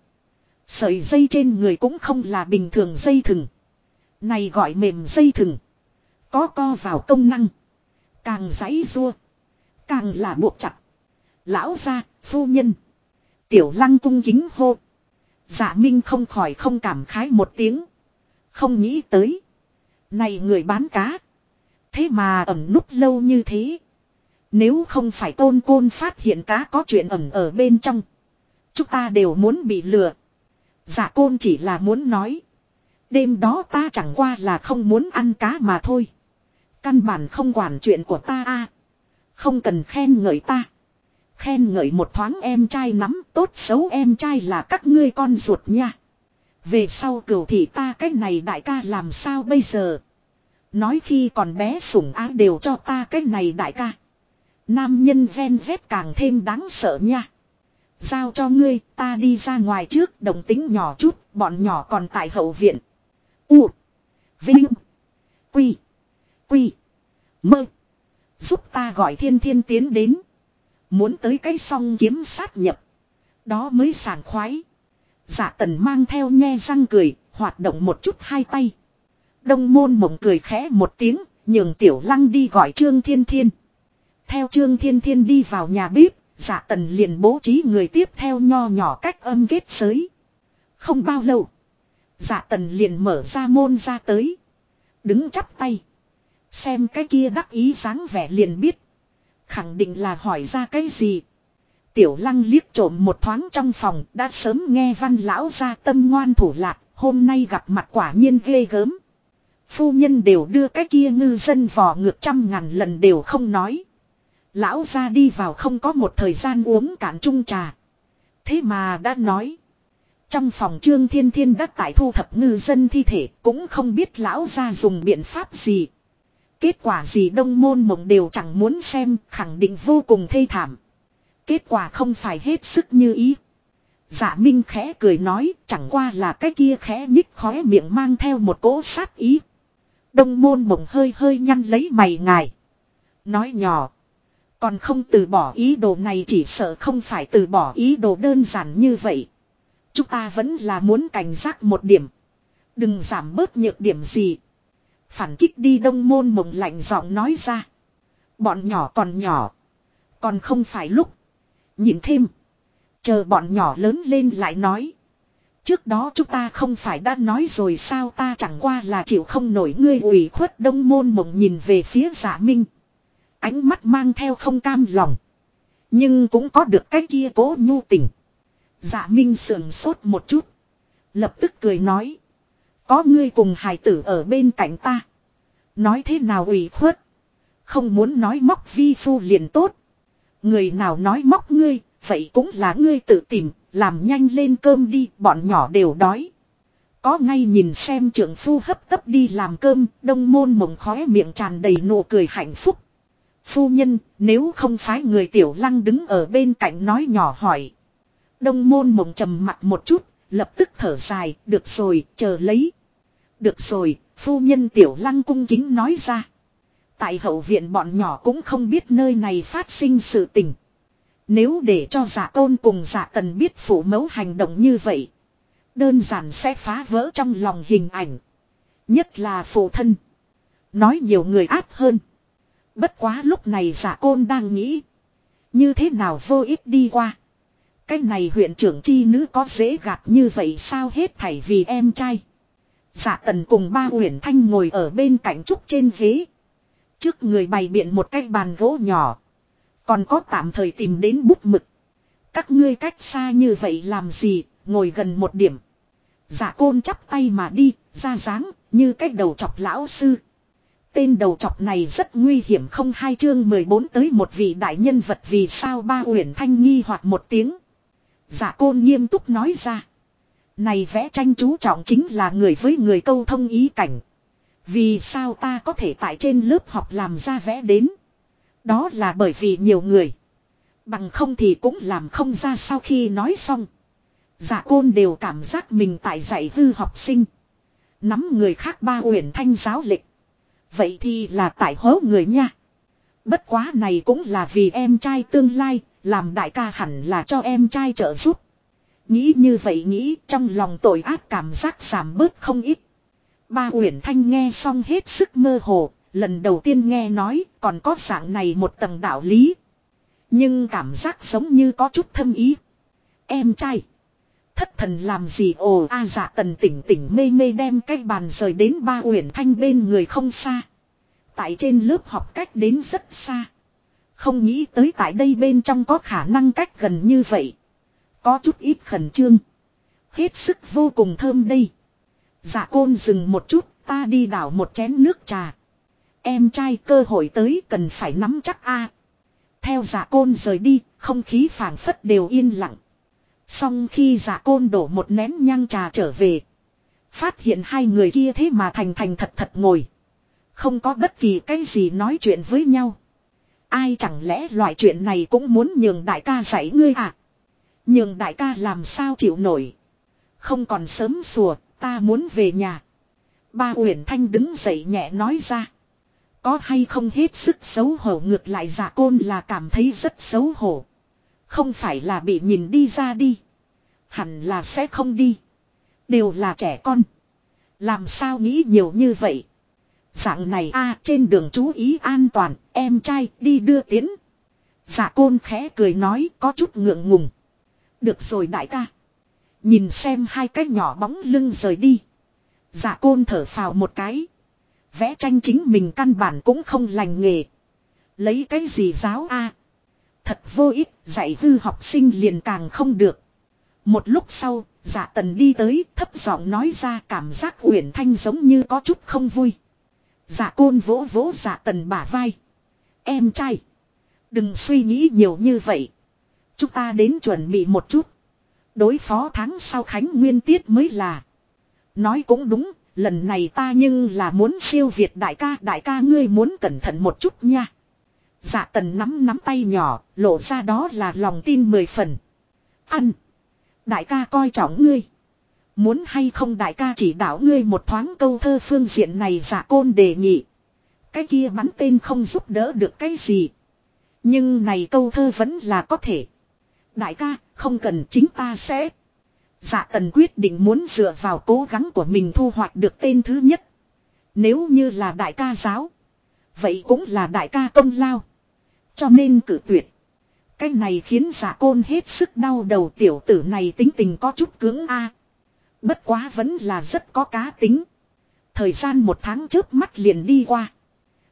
Speaker 1: Sợi dây trên người cũng không là bình thường dây thừng. Này gọi mềm dây thừng. Có co vào công năng. Càng giấy rua. Càng là buộc chặt. Lão gia, phu nhân. Tiểu lăng cung kính hô. Dạ Minh không khỏi không cảm khái một tiếng. Không nghĩ tới. Này người bán cá. Thế mà ẩn núp lâu như thế. Nếu không phải tôn côn phát hiện cá có chuyện ẩn ở bên trong. Chúng ta đều muốn bị lừa. Dạ côn chỉ là muốn nói. Đêm đó ta chẳng qua là không muốn ăn cá mà thôi. Căn bản không quản chuyện của ta a Không cần khen ngợi ta. Khen ngợi một thoáng em trai nắm tốt xấu em trai là các ngươi con ruột nha. Về sau cửu thị ta cách này đại ca làm sao bây giờ. Nói khi còn bé sủng ái đều cho ta cách này đại ca. Nam nhân ven vét càng thêm đáng sợ nha. Giao cho ngươi, ta đi ra ngoài trước, đồng tính nhỏ chút, bọn nhỏ còn tại hậu viện. U. Vinh. Quy. Quy. Mơ. Giúp ta gọi thiên thiên tiến đến. Muốn tới cái song kiếm sát nhập. Đó mới sảng khoái. Giả tần mang theo nhe răng cười, hoạt động một chút hai tay. Đông môn mộng cười khẽ một tiếng, nhường tiểu lăng đi gọi Trương Thiên Thiên. Theo Trương Thiên Thiên đi vào nhà bếp, giả tần liền bố trí người tiếp theo nho nhỏ cách âm kết giới. Không bao lâu, giả tần liền mở ra môn ra tới. Đứng chắp tay. Xem cái kia đắc ý dáng vẻ liền biết. Khẳng định là hỏi ra cái gì. Tiểu lăng liếc trộm một thoáng trong phòng, đã sớm nghe văn lão ra tâm ngoan thủ lạc. Hôm nay gặp mặt quả nhiên ghê gớm. Phu nhân đều đưa cái kia ngư dân vò ngược trăm ngàn lần đều không nói. Lão ra đi vào không có một thời gian uống cạn chung trà. Thế mà đã nói. Trong phòng trương thiên thiên đã tại thu thập ngư dân thi thể, cũng không biết lão ra dùng biện pháp gì. Kết quả gì đông môn mộng đều chẳng muốn xem, khẳng định vô cùng thê thảm. Kết quả không phải hết sức như ý. Dạ Minh khẽ cười nói, chẳng qua là cái kia khẽ nhích khóe miệng mang theo một cỗ sát ý. Đông môn mộng hơi hơi nhăn lấy mày ngài. Nói nhỏ. Còn không từ bỏ ý đồ này chỉ sợ không phải từ bỏ ý đồ đơn giản như vậy. Chúng ta vẫn là muốn cảnh giác một điểm. Đừng giảm bớt nhược điểm gì. Phản kích đi đông môn mộng lạnh giọng nói ra. Bọn nhỏ còn nhỏ. Còn không phải lúc. Nhìn thêm. Chờ bọn nhỏ lớn lên lại nói. Trước đó chúng ta không phải đã nói rồi sao ta chẳng qua là chịu không nổi ngươi ủy khuất đông môn mộng nhìn về phía giả minh. Ánh mắt mang theo không cam lòng. Nhưng cũng có được cái kia cố nhu tình. Dạ Minh sườn sốt một chút. Lập tức cười nói. Có ngươi cùng hài tử ở bên cạnh ta. Nói thế nào ủy khuất. Không muốn nói móc vi phu liền tốt. Người nào nói móc ngươi, vậy cũng là ngươi tự tìm, làm nhanh lên cơm đi, bọn nhỏ đều đói. Có ngay nhìn xem trưởng phu hấp tấp đi làm cơm, đông môn mộng khóe miệng tràn đầy nụ cười hạnh phúc. Phu nhân, nếu không phải người tiểu lăng đứng ở bên cạnh nói nhỏ hỏi. Đông môn mộng trầm mặt một chút, lập tức thở dài, được rồi, chờ lấy. Được rồi, phu nhân tiểu lăng cung kính nói ra. Tại hậu viện bọn nhỏ cũng không biết nơi này phát sinh sự tình. Nếu để cho giả tôn cùng giả tần biết phủ mẫu hành động như vậy. Đơn giản sẽ phá vỡ trong lòng hình ảnh. Nhất là phụ thân. Nói nhiều người áp hơn. Bất quá lúc này giả côn đang nghĩ. Như thế nào vô ích đi qua. Cái này huyện trưởng chi nữ có dễ gạt như vậy sao hết thảy vì em trai. Giả tần cùng ba Uyển thanh ngồi ở bên cạnh trúc trên ghế. Trước người bày biện một cái bàn gỗ nhỏ. Còn có tạm thời tìm đến bút mực. Các ngươi cách xa như vậy làm gì, ngồi gần một điểm. Giả côn chắp tay mà đi, ra dáng, như cách đầu chọc lão sư. Tên đầu chọc này rất nguy hiểm không hai chương 14 tới một vị đại nhân vật vì sao ba uyển thanh nghi hoặc một tiếng. Giả côn nghiêm túc nói ra. Này vẽ tranh chú trọng chính là người với người câu thông ý cảnh. Vì sao ta có thể tại trên lớp học làm ra vẽ đến. Đó là bởi vì nhiều người. Bằng không thì cũng làm không ra sau khi nói xong. Giả côn đều cảm giác mình tại dạy hư học sinh. Nắm người khác ba uyển thanh giáo lịch. Vậy thì là tại hố người nha. Bất quá này cũng là vì em trai tương lai, làm đại ca hẳn là cho em trai trợ giúp. Nghĩ như vậy nghĩ trong lòng tội ác cảm giác giảm bớt không ít. Ba Uyển Thanh nghe xong hết sức mơ hồ, lần đầu tiên nghe nói còn có dạng này một tầng đạo lý. Nhưng cảm giác giống như có chút thâm ý. Em trai. Thất thần làm gì ồ a à, dạ tần tỉnh tỉnh mê mê đem cái bàn rời đến ba Uyển Thanh bên người không xa. Tại trên lớp học cách đến rất xa. Không nghĩ tới tại đây bên trong có khả năng cách gần như vậy. Có chút ít khẩn trương. Hết sức vô cùng thơm đây. Dạ côn dừng một chút, ta đi đảo một chén nước trà. Em trai cơ hội tới cần phải nắm chắc a. Theo dạ côn rời đi, không khí phảng phất đều yên lặng. Xong khi dạ côn đổ một nén nhang trà trở về. Phát hiện hai người kia thế mà thành thành thật thật ngồi. Không có bất kỳ cái gì nói chuyện với nhau. Ai chẳng lẽ loại chuyện này cũng muốn nhường đại ca dạy ngươi à? Nhưng đại ca làm sao chịu nổi. Không còn sớm sùa, ta muốn về nhà. Ba Uyển Thanh đứng dậy nhẹ nói ra. Có hay không hết sức xấu hổ ngược lại giả côn là cảm thấy rất xấu hổ. Không phải là bị nhìn đi ra đi. Hẳn là sẽ không đi. Đều là trẻ con. Làm sao nghĩ nhiều như vậy. Dạng này a trên đường chú ý an toàn, em trai đi đưa tiến. Giả côn khẽ cười nói có chút ngượng ngùng. Được rồi đại ca. Nhìn xem hai cái nhỏ bóng lưng rời đi. Giả côn thở phào một cái. Vẽ tranh chính mình căn bản cũng không lành nghề. Lấy cái gì giáo a Thật vô ích, dạy hư học sinh liền càng không được. Một lúc sau, giả tần đi tới, thấp giọng nói ra cảm giác uyển thanh giống như có chút không vui. Giả côn vỗ vỗ giả tần bả vai. Em trai. Đừng suy nghĩ nhiều như vậy. Chúng ta đến chuẩn bị một chút. Đối phó tháng sau Khánh Nguyên Tiết mới là. Nói cũng đúng, lần này ta nhưng là muốn siêu việt đại ca. Đại ca ngươi muốn cẩn thận một chút nha. Dạ tần nắm nắm tay nhỏ, lộ ra đó là lòng tin mười phần. Ăn. Đại ca coi trọng ngươi. Muốn hay không đại ca chỉ đạo ngươi một thoáng câu thơ phương diện này giả côn đề nghị. Cái kia bắn tên không giúp đỡ được cái gì. Nhưng này câu thơ vẫn là có thể. Đại ca, không cần chính ta sẽ. Dạ tần quyết định muốn dựa vào cố gắng của mình thu hoạch được tên thứ nhất. Nếu như là đại ca giáo. Vậy cũng là đại ca công lao. Cho nên cử tuyệt. Cái này khiến giả côn hết sức đau đầu tiểu tử này tính tình có chút cứng a. Bất quá vẫn là rất có cá tính. Thời gian một tháng trước mắt liền đi qua.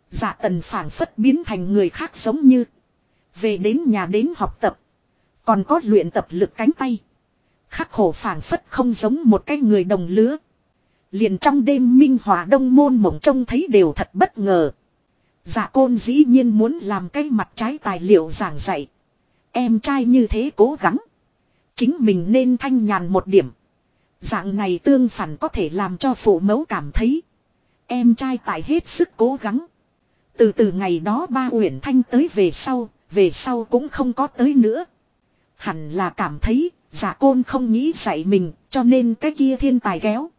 Speaker 1: giả tần phảng phất biến thành người khác giống như. Về đến nhà đến học tập. Còn có luyện tập lực cánh tay. Khắc khổ phản phất không giống một cái người đồng lứa. Liền trong đêm minh hòa đông môn mộng trông thấy đều thật bất ngờ. Dạ côn dĩ nhiên muốn làm cái mặt trái tài liệu giảng dạy. Em trai như thế cố gắng. Chính mình nên thanh nhàn một điểm. Dạng này tương phản có thể làm cho phụ mẫu cảm thấy. Em trai tại hết sức cố gắng. Từ từ ngày đó ba Uyển Thanh tới về sau, về sau cũng không có tới nữa. Hẳn là cảm thấy, giả côn không nghĩ dạy mình, cho nên cái kia thiên tài kéo.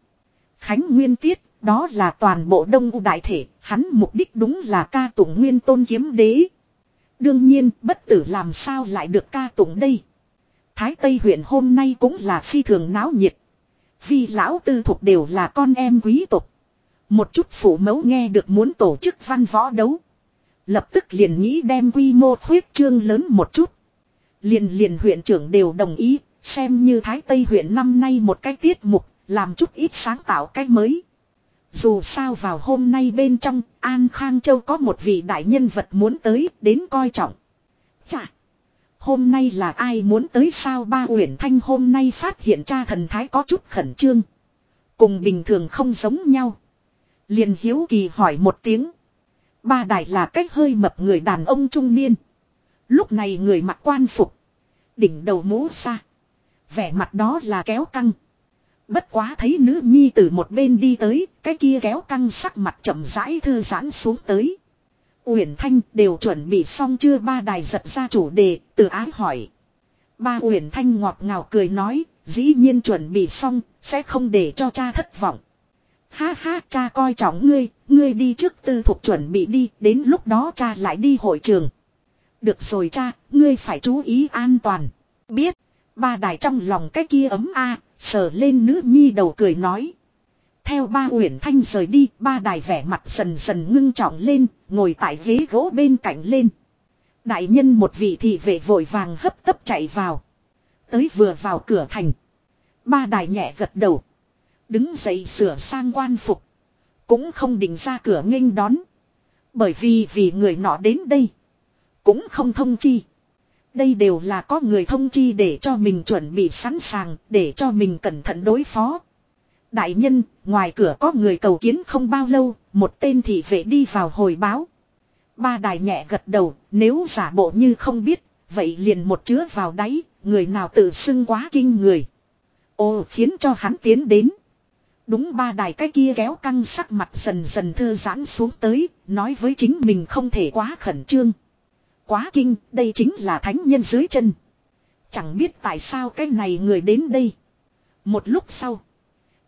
Speaker 1: Khánh Nguyên Tiết, đó là toàn bộ đông u đại thể, hắn mục đích đúng là ca tụng nguyên tôn kiếm đế. Đương nhiên, bất tử làm sao lại được ca tụng đây. Thái Tây huyện hôm nay cũng là phi thường náo nhiệt. Vì lão tư thuộc đều là con em quý tộc. Một chút phụ mẫu nghe được muốn tổ chức văn võ đấu. Lập tức liền nghĩ đem quy mô khuyết trương lớn một chút. Liền liền huyện trưởng đều đồng ý, xem như Thái Tây huyện năm nay một cái tiết mục, làm chút ít sáng tạo cái mới. Dù sao vào hôm nay bên trong, An Khang Châu có một vị đại nhân vật muốn tới, đến coi trọng. Chà! Hôm nay là ai muốn tới sao ba Uyển Thanh hôm nay phát hiện cha thần thái có chút khẩn trương. Cùng bình thường không giống nhau. Liền hiếu kỳ hỏi một tiếng. Ba đại là cách hơi mập người đàn ông trung niên. Lúc này người mặc quan phục. Đỉnh đầu mũ xa. Vẻ mặt đó là kéo căng. Bất quá thấy nữ nhi từ một bên đi tới, cái kia kéo căng sắc mặt chậm rãi thư giãn xuống tới. Uyển Thanh đều chuẩn bị xong chưa ba đài giật ra chủ đề, từ ái hỏi. Ba Uyển Thanh ngọt ngào cười nói, dĩ nhiên chuẩn bị xong, sẽ không để cho cha thất vọng. Ha ha, cha coi trọng ngươi, ngươi đi trước tư thuộc chuẩn bị đi, đến lúc đó cha lại đi hội trường. Được rồi cha, ngươi phải chú ý an toàn. Biết, ba đài trong lòng cái kia ấm a sờ lên nữ nhi đầu cười nói. Theo ba Uyển Thanh rời đi, ba đài vẻ mặt dần dần ngưng trọng lên, ngồi tại ghế gỗ bên cạnh lên. Đại nhân một vị thị vệ vội vàng hấp tấp chạy vào. Tới vừa vào cửa thành. Ba đài nhẹ gật đầu. Đứng dậy sửa sang quan phục. Cũng không định ra cửa nghênh đón. Bởi vì vì người nọ đến đây. Cũng không thông chi. Đây đều là có người thông chi để cho mình chuẩn bị sẵn sàng, để cho mình cẩn thận đối phó. Đại nhân, ngoài cửa có người cầu kiến không bao lâu, một tên thị vệ đi vào hồi báo. Ba đài nhẹ gật đầu, nếu giả bộ như không biết, vậy liền một chứa vào đáy, người nào tự xưng quá kinh người. Ồ khiến cho hắn tiến đến. Đúng ba đài cái kia kéo căng sắc mặt dần dần thư giãn xuống tới, nói với chính mình không thể quá khẩn trương. Quá kinh, đây chính là thánh nhân dưới chân. Chẳng biết tại sao cái này người đến đây. Một lúc sau,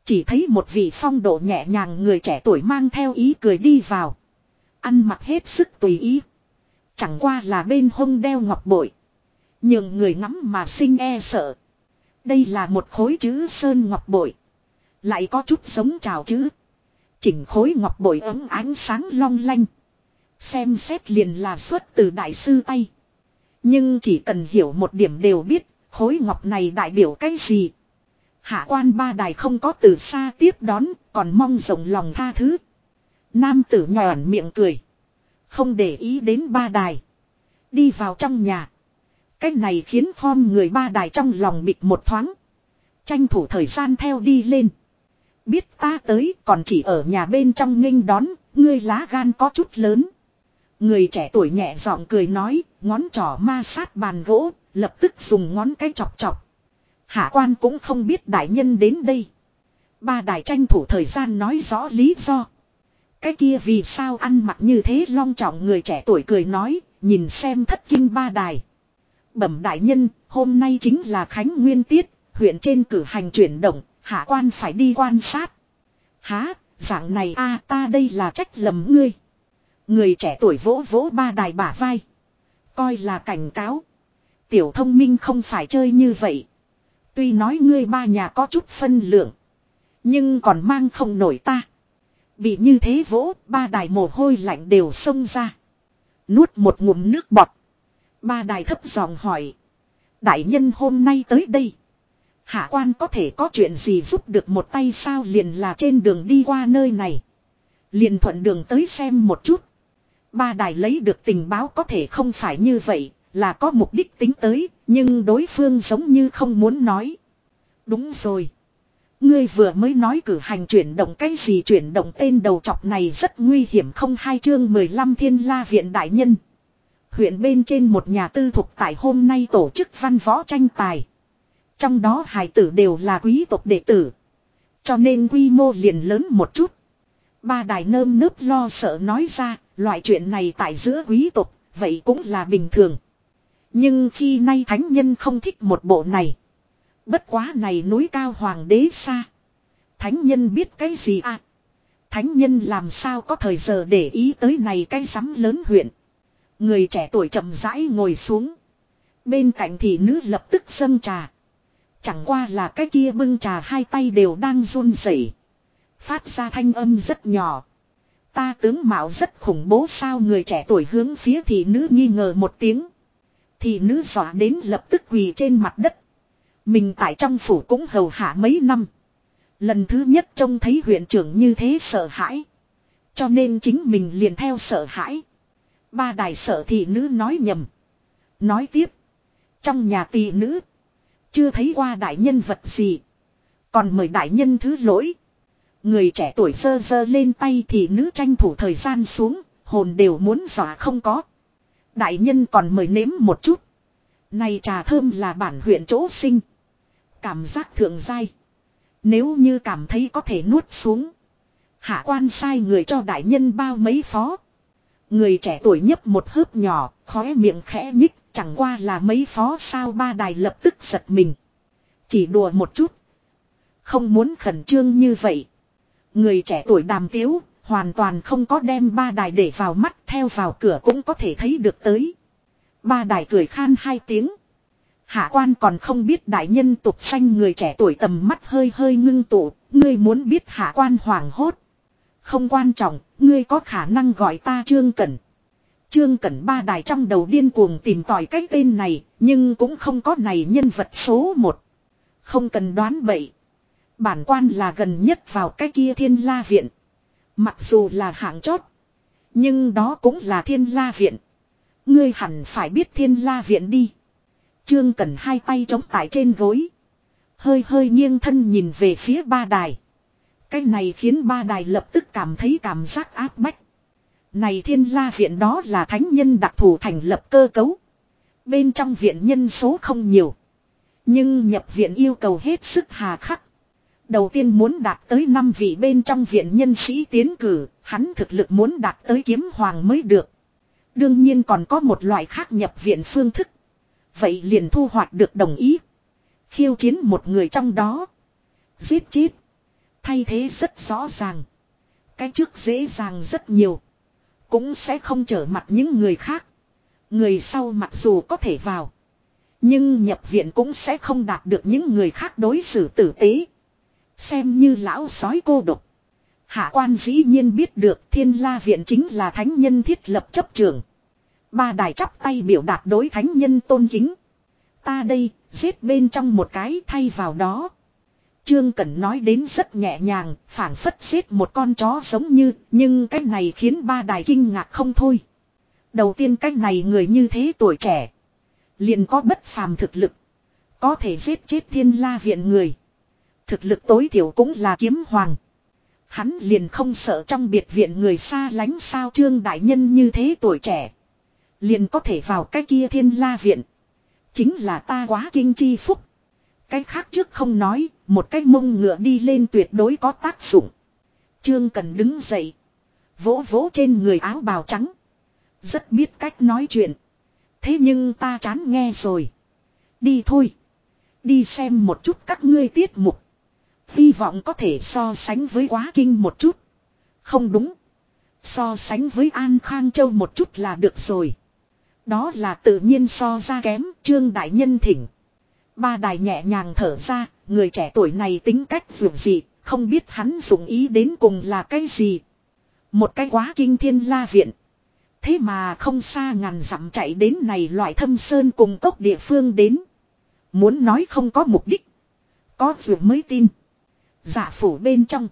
Speaker 1: chỉ thấy một vị phong độ nhẹ nhàng người trẻ tuổi mang theo ý cười đi vào. Ăn mặc hết sức tùy ý. Chẳng qua là bên hông đeo ngọc bội. Nhưng người ngắm mà sinh e sợ. Đây là một khối chữ sơn ngọc bội. Lại có chút giống trào chữ. Chỉnh khối ngọc bội ấm ánh sáng long lanh. Xem xét liền là xuất từ đại sư tay. Nhưng chỉ cần hiểu một điểm đều biết, khối ngọc này đại biểu cái gì. Hạ quan ba đài không có từ xa tiếp đón, còn mong rộng lòng tha thứ. Nam tử nhòn miệng cười. Không để ý đến ba đài. Đi vào trong nhà. Cách này khiến phong người ba đài trong lòng bịt một thoáng. Tranh thủ thời gian theo đi lên. Biết ta tới còn chỉ ở nhà bên trong nghênh đón, ngươi lá gan có chút lớn. Người trẻ tuổi nhẹ giọng cười nói, ngón trỏ ma sát bàn gỗ, lập tức dùng ngón cái chọc chọc. Hạ quan cũng không biết đại nhân đến đây. Ba đại tranh thủ thời gian nói rõ lý do. Cái kia vì sao ăn mặc như thế long trọng người trẻ tuổi cười nói, nhìn xem thất kinh ba đài. Bẩm đại nhân, hôm nay chính là Khánh Nguyên Tiết, huyện trên cử hành chuyển động, hạ quan phải đi quan sát. Há, dạng này a ta đây là trách lầm ngươi. Người trẻ tuổi vỗ vỗ ba đài bả vai. Coi là cảnh cáo. Tiểu thông minh không phải chơi như vậy. Tuy nói ngươi ba nhà có chút phân lượng. Nhưng còn mang không nổi ta. Bị như thế vỗ, ba đài mồ hôi lạnh đều xông ra. Nuốt một ngụm nước bọt. Ba đài thấp giọng hỏi. Đại nhân hôm nay tới đây. Hạ quan có thể có chuyện gì giúp được một tay sao liền là trên đường đi qua nơi này. Liền thuận đường tới xem một chút. Ba đài lấy được tình báo có thể không phải như vậy, là có mục đích tính tới, nhưng đối phương giống như không muốn nói. Đúng rồi. Ngươi vừa mới nói cử hành chuyển động cái gì chuyển động tên đầu chọc này rất nguy hiểm không hai chương 15 thiên la viện đại nhân. Huyện bên trên một nhà tư thuộc tại hôm nay tổ chức văn võ tranh tài. Trong đó hài tử đều là quý tộc đệ tử. Cho nên quy mô liền lớn một chút. Ba đài nơm nớp lo sợ nói ra, loại chuyện này tại giữa quý tộc, vậy cũng là bình thường. Nhưng khi nay thánh nhân không thích một bộ này. Bất quá này núi cao hoàng đế xa. Thánh nhân biết cái gì à? Thánh nhân làm sao có thời giờ để ý tới này cái sắm lớn huyện. Người trẻ tuổi chậm rãi ngồi xuống. Bên cạnh thì nữ lập tức dâng trà. Chẳng qua là cái kia bưng trà hai tay đều đang run rẩy, Phát ra thanh âm rất nhỏ. Ta tướng mạo rất khủng bố sao người trẻ tuổi hướng phía thị nữ nghi ngờ một tiếng. Thị nữ dọa đến lập tức quỳ trên mặt đất. Mình tại trong phủ cũng hầu hạ mấy năm. Lần thứ nhất trông thấy huyện trưởng như thế sợ hãi. Cho nên chính mình liền theo sợ hãi. Ba đại sợ thị nữ nói nhầm. Nói tiếp. Trong nhà tỷ nữ. Chưa thấy qua đại nhân vật gì. Còn mời đại nhân thứ lỗi. Người trẻ tuổi sơ sơ lên tay thì nữ tranh thủ thời gian xuống. Hồn đều muốn dọa không có. Đại nhân còn mời nếm một chút. Này trà thơm là bản huyện chỗ sinh. Cảm giác thượng dai. Nếu như cảm thấy có thể nuốt xuống. Hạ quan sai người cho đại nhân bao mấy phó. Người trẻ tuổi nhấp một hớp nhỏ, khóe miệng khẽ nhích, chẳng qua là mấy phó sao ba đài lập tức giật mình. Chỉ đùa một chút. Không muốn khẩn trương như vậy. Người trẻ tuổi đàm tiếu, hoàn toàn không có đem ba đài để vào mắt theo vào cửa cũng có thể thấy được tới. Ba đài cười khan hai tiếng. Hạ quan còn không biết đại nhân tục xanh người trẻ tuổi tầm mắt hơi hơi ngưng tụ, ngươi muốn biết hạ quan hoảng hốt. Không quan trọng, ngươi có khả năng gọi ta Trương Cẩn. Trương Cẩn ba đài trong đầu điên cuồng tìm tòi cái tên này, nhưng cũng không có này nhân vật số một. Không cần đoán bậy. Bản quan là gần nhất vào cái kia thiên la viện. Mặc dù là hạng chót. Nhưng đó cũng là thiên la viện. Ngươi hẳn phải biết thiên la viện đi. Trương Cẩn hai tay chống tại trên gối. Hơi hơi nghiêng thân nhìn về phía ba đài. Cái này khiến ba đài lập tức cảm thấy cảm giác áp bách. Này thiên la viện đó là thánh nhân đặc thù thành lập cơ cấu. Bên trong viện nhân số không nhiều. Nhưng nhập viện yêu cầu hết sức hà khắc. Đầu tiên muốn đạt tới 5 vị bên trong viện nhân sĩ tiến cử, hắn thực lực muốn đạt tới kiếm hoàng mới được. Đương nhiên còn có một loại khác nhập viện phương thức. Vậy liền thu hoạch được đồng ý. Khiêu chiến một người trong đó. Giết chết. Thay thế rất rõ ràng. Cái trước dễ dàng rất nhiều. Cũng sẽ không trở mặt những người khác. Người sau mặc dù có thể vào. Nhưng nhập viện cũng sẽ không đạt được những người khác đối xử tử tế. Xem như lão sói cô độc. Hạ quan dĩ nhiên biết được thiên la viện chính là thánh nhân thiết lập chấp trường. Ba đài chắp tay biểu đạt đối thánh nhân tôn kính. Ta đây, giết bên trong một cái thay vào đó. Trương Cẩn nói đến rất nhẹ nhàng, phản phất giết một con chó giống như, nhưng cái này khiến ba đài kinh ngạc không thôi. Đầu tiên cái này người như thế tuổi trẻ. Liền có bất phàm thực lực. Có thể giết chết thiên la viện người. Thực lực tối thiểu cũng là kiếm hoàng. Hắn liền không sợ trong biệt viện người xa lánh sao trương đại nhân như thế tuổi trẻ. Liền có thể vào cái kia thiên la viện. Chính là ta quá kinh chi phúc. Cái khác trước không nói, một cái mông ngựa đi lên tuyệt đối có tác dụng. Trương cần đứng dậy. Vỗ vỗ trên người áo bào trắng. Rất biết cách nói chuyện. Thế nhưng ta chán nghe rồi. Đi thôi. Đi xem một chút các ngươi tiết mục. Hy vọng có thể so sánh với quá kinh một chút. Không đúng. So sánh với An Khang Châu một chút là được rồi. Đó là tự nhiên so ra kém, trương đại nhân thỉnh. Ba đài nhẹ nhàng thở ra, người trẻ tuổi này tính cách dường gì, không biết hắn dụng ý đến cùng là cái gì. Một cái quá kinh thiên la viện. Thế mà không xa ngàn dặm chạy đến này loại thâm sơn cùng cốc địa phương đến. Muốn nói không có mục đích. Có vừa mới tin. Dạ phủ bên trong.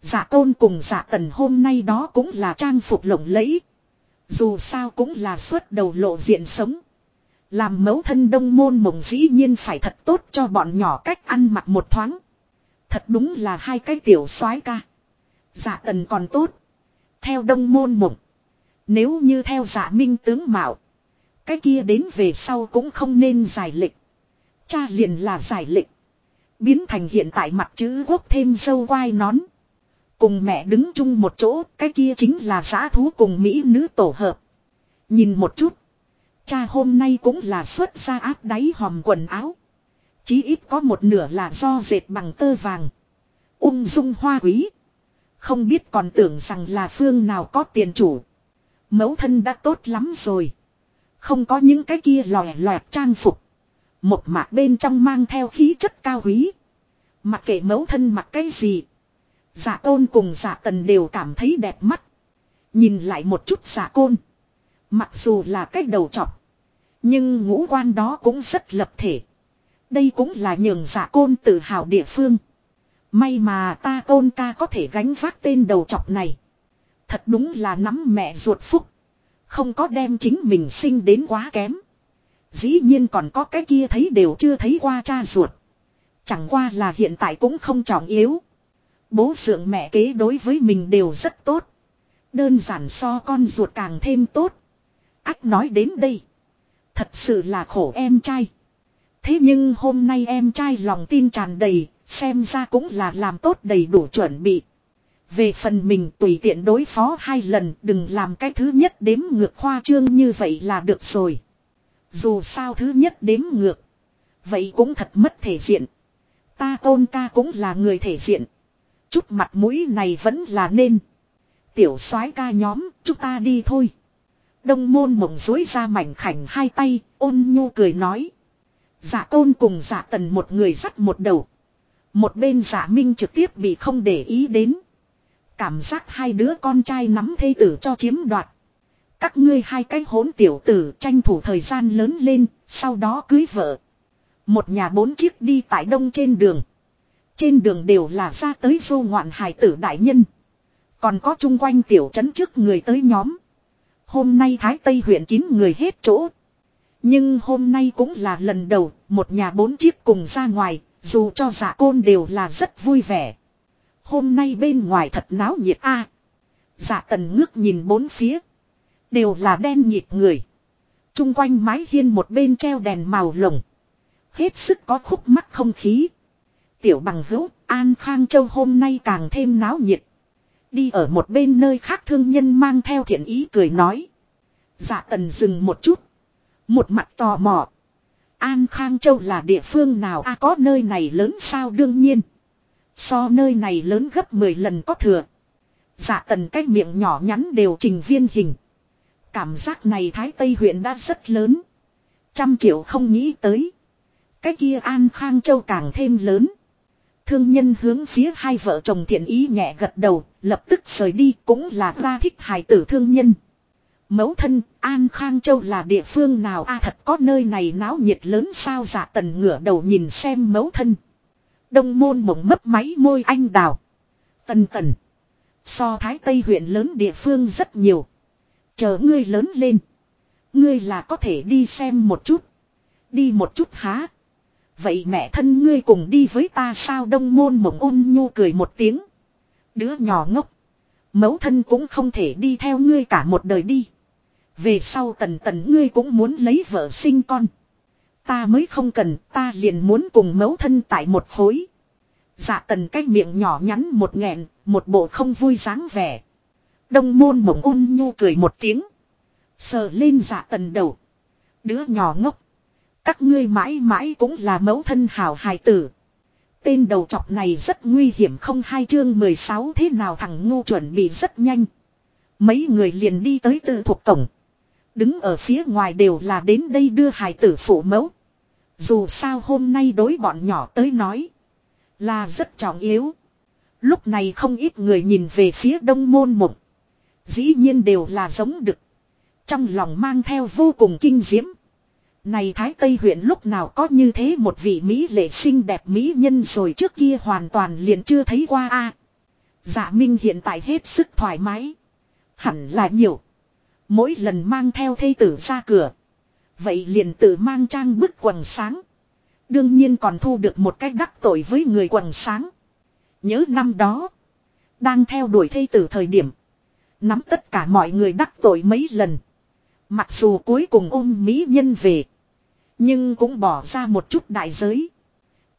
Speaker 1: Dạ tôn cùng dạ tần hôm nay đó cũng là trang phục lộng lẫy. Dù sao cũng là suốt đầu lộ diện sống. Làm mẫu thân đông môn mộng dĩ nhiên phải thật tốt cho bọn nhỏ cách ăn mặc một thoáng. Thật đúng là hai cái tiểu soái ca. Dạ tần còn tốt. Theo đông môn mộng. Nếu như theo dạ minh tướng mạo. Cái kia đến về sau cũng không nên giải lịch. Cha liền là giải lịch. Biến thành hiện tại mặt chữ quốc thêm dâu quai nón. Cùng mẹ đứng chung một chỗ, cái kia chính là giã thú cùng Mỹ nữ tổ hợp. Nhìn một chút. Cha hôm nay cũng là xuất ra áp đáy hòm quần áo. Chí ít có một nửa là do dệt bằng tơ vàng. Ung dung hoa quý. Không biết còn tưởng rằng là phương nào có tiền chủ. Mẫu thân đã tốt lắm rồi. Không có những cái kia lòe loẹt trang phục. Một mạc bên trong mang theo khí chất cao quý. Mặc kệ mẫu thân mặc cái gì. giả tôn cùng giả tần đều cảm thấy đẹp mắt. Nhìn lại một chút giả côn. Mặc dù là cách đầu trọc. Nhưng ngũ quan đó cũng rất lập thể. Đây cũng là nhường giả côn tự hào địa phương. May mà ta tôn ca có thể gánh vác tên đầu trọc này. Thật đúng là nắm mẹ ruột phúc. Không có đem chính mình sinh đến quá kém. Dĩ nhiên còn có cái kia thấy đều chưa thấy qua cha ruột. Chẳng qua là hiện tại cũng không trọng yếu. Bố dưỡng mẹ kế đối với mình đều rất tốt. Đơn giản so con ruột càng thêm tốt. Ác nói đến đây. Thật sự là khổ em trai. Thế nhưng hôm nay em trai lòng tin tràn đầy, xem ra cũng là làm tốt đầy đủ chuẩn bị. Về phần mình tùy tiện đối phó hai lần đừng làm cái thứ nhất đếm ngược khoa trương như vậy là được rồi. Dù sao thứ nhất đếm ngược. Vậy cũng thật mất thể diện. Ta tôn ca cũng là người thể diện. Chút mặt mũi này vẫn là nên. Tiểu soái ca nhóm, chúng ta đi thôi. Đông môn mộng dối ra mảnh khảnh hai tay, ôn nhu cười nói. Dạ tôn cùng dạ tần một người dắt một đầu. Một bên dạ minh trực tiếp bị không để ý đến. Cảm giác hai đứa con trai nắm thê tử cho chiếm đoạt. Các ngươi hai cái hỗn tiểu tử tranh thủ thời gian lớn lên, sau đó cưới vợ. Một nhà bốn chiếc đi tại đông trên đường. Trên đường đều là ra tới vô ngoạn hải tử đại nhân. Còn có chung quanh tiểu trấn trước người tới nhóm. Hôm nay Thái Tây huyện kín người hết chỗ. Nhưng hôm nay cũng là lần đầu, một nhà bốn chiếc cùng ra ngoài, dù cho giả côn đều là rất vui vẻ. Hôm nay bên ngoài thật náo nhiệt a. À, giả tần ngước nhìn bốn phía. Đều là đen nhịp người. Trung quanh mái hiên một bên treo đèn màu lồng. Hết sức có khúc mắc không khí. Tiểu bằng hữu, An Khang Châu hôm nay càng thêm náo nhiệt. Đi ở một bên nơi khác thương nhân mang theo thiện ý cười nói. Dạ tần dừng một chút. Một mặt tò mò. An Khang Châu là địa phương nào a à, có nơi này lớn sao đương nhiên. So nơi này lớn gấp 10 lần có thừa. Dạ tần cái miệng nhỏ nhắn đều trình viên hình. Cảm giác này Thái Tây huyện đã rất lớn. Trăm triệu không nghĩ tới. Cái kia An Khang Châu càng thêm lớn. Thương nhân hướng phía hai vợ chồng thiện ý nhẹ gật đầu, lập tức rời đi cũng là ra thích hài tử thương nhân. Mẫu thân, An Khang Châu là địa phương nào a thật có nơi này náo nhiệt lớn sao giả tần ngửa đầu nhìn xem mẫu thân. Đông môn mộng mấp máy môi anh đào. Tần tần. So thái tây huyện lớn địa phương rất nhiều. Chờ ngươi lớn lên. Ngươi là có thể đi xem một chút. Đi một chút há. Vậy mẹ thân ngươi cùng đi với ta sao đông môn mộng ôn nhu cười một tiếng. Đứa nhỏ ngốc. Mẫu thân cũng không thể đi theo ngươi cả một đời đi. Về sau tần tần ngươi cũng muốn lấy vợ sinh con. Ta mới không cần, ta liền muốn cùng mẫu thân tại một khối. Dạ tần cái miệng nhỏ nhắn một nghẹn, một bộ không vui dáng vẻ. Đông môn mộng ôn nhu cười một tiếng. Sờ lên dạ tần đầu. Đứa nhỏ ngốc. Các ngươi mãi mãi cũng là mẫu thân hào hài tử. Tên đầu trọc này rất nguy hiểm không hai chương 16 thế nào thằng ngu chuẩn bị rất nhanh. Mấy người liền đi tới tư thuộc cổng. Đứng ở phía ngoài đều là đến đây đưa hài tử phụ mẫu. Dù sao hôm nay đối bọn nhỏ tới nói. Là rất trọng yếu. Lúc này không ít người nhìn về phía đông môn mộng. Dĩ nhiên đều là giống đực. Trong lòng mang theo vô cùng kinh diễm. Này Thái Tây huyện lúc nào có như thế một vị Mỹ lệ xinh đẹp Mỹ nhân rồi trước kia hoàn toàn liền chưa thấy qua a Dạ Minh hiện tại hết sức thoải mái. Hẳn là nhiều. Mỗi lần mang theo thây tử ra cửa. Vậy liền tự mang trang bức quần sáng. Đương nhiên còn thu được một cách đắc tội với người quần sáng. Nhớ năm đó. Đang theo đuổi thây tử thời điểm. Nắm tất cả mọi người đắc tội mấy lần. Mặc dù cuối cùng ôm mỹ nhân về. Nhưng cũng bỏ ra một chút đại giới.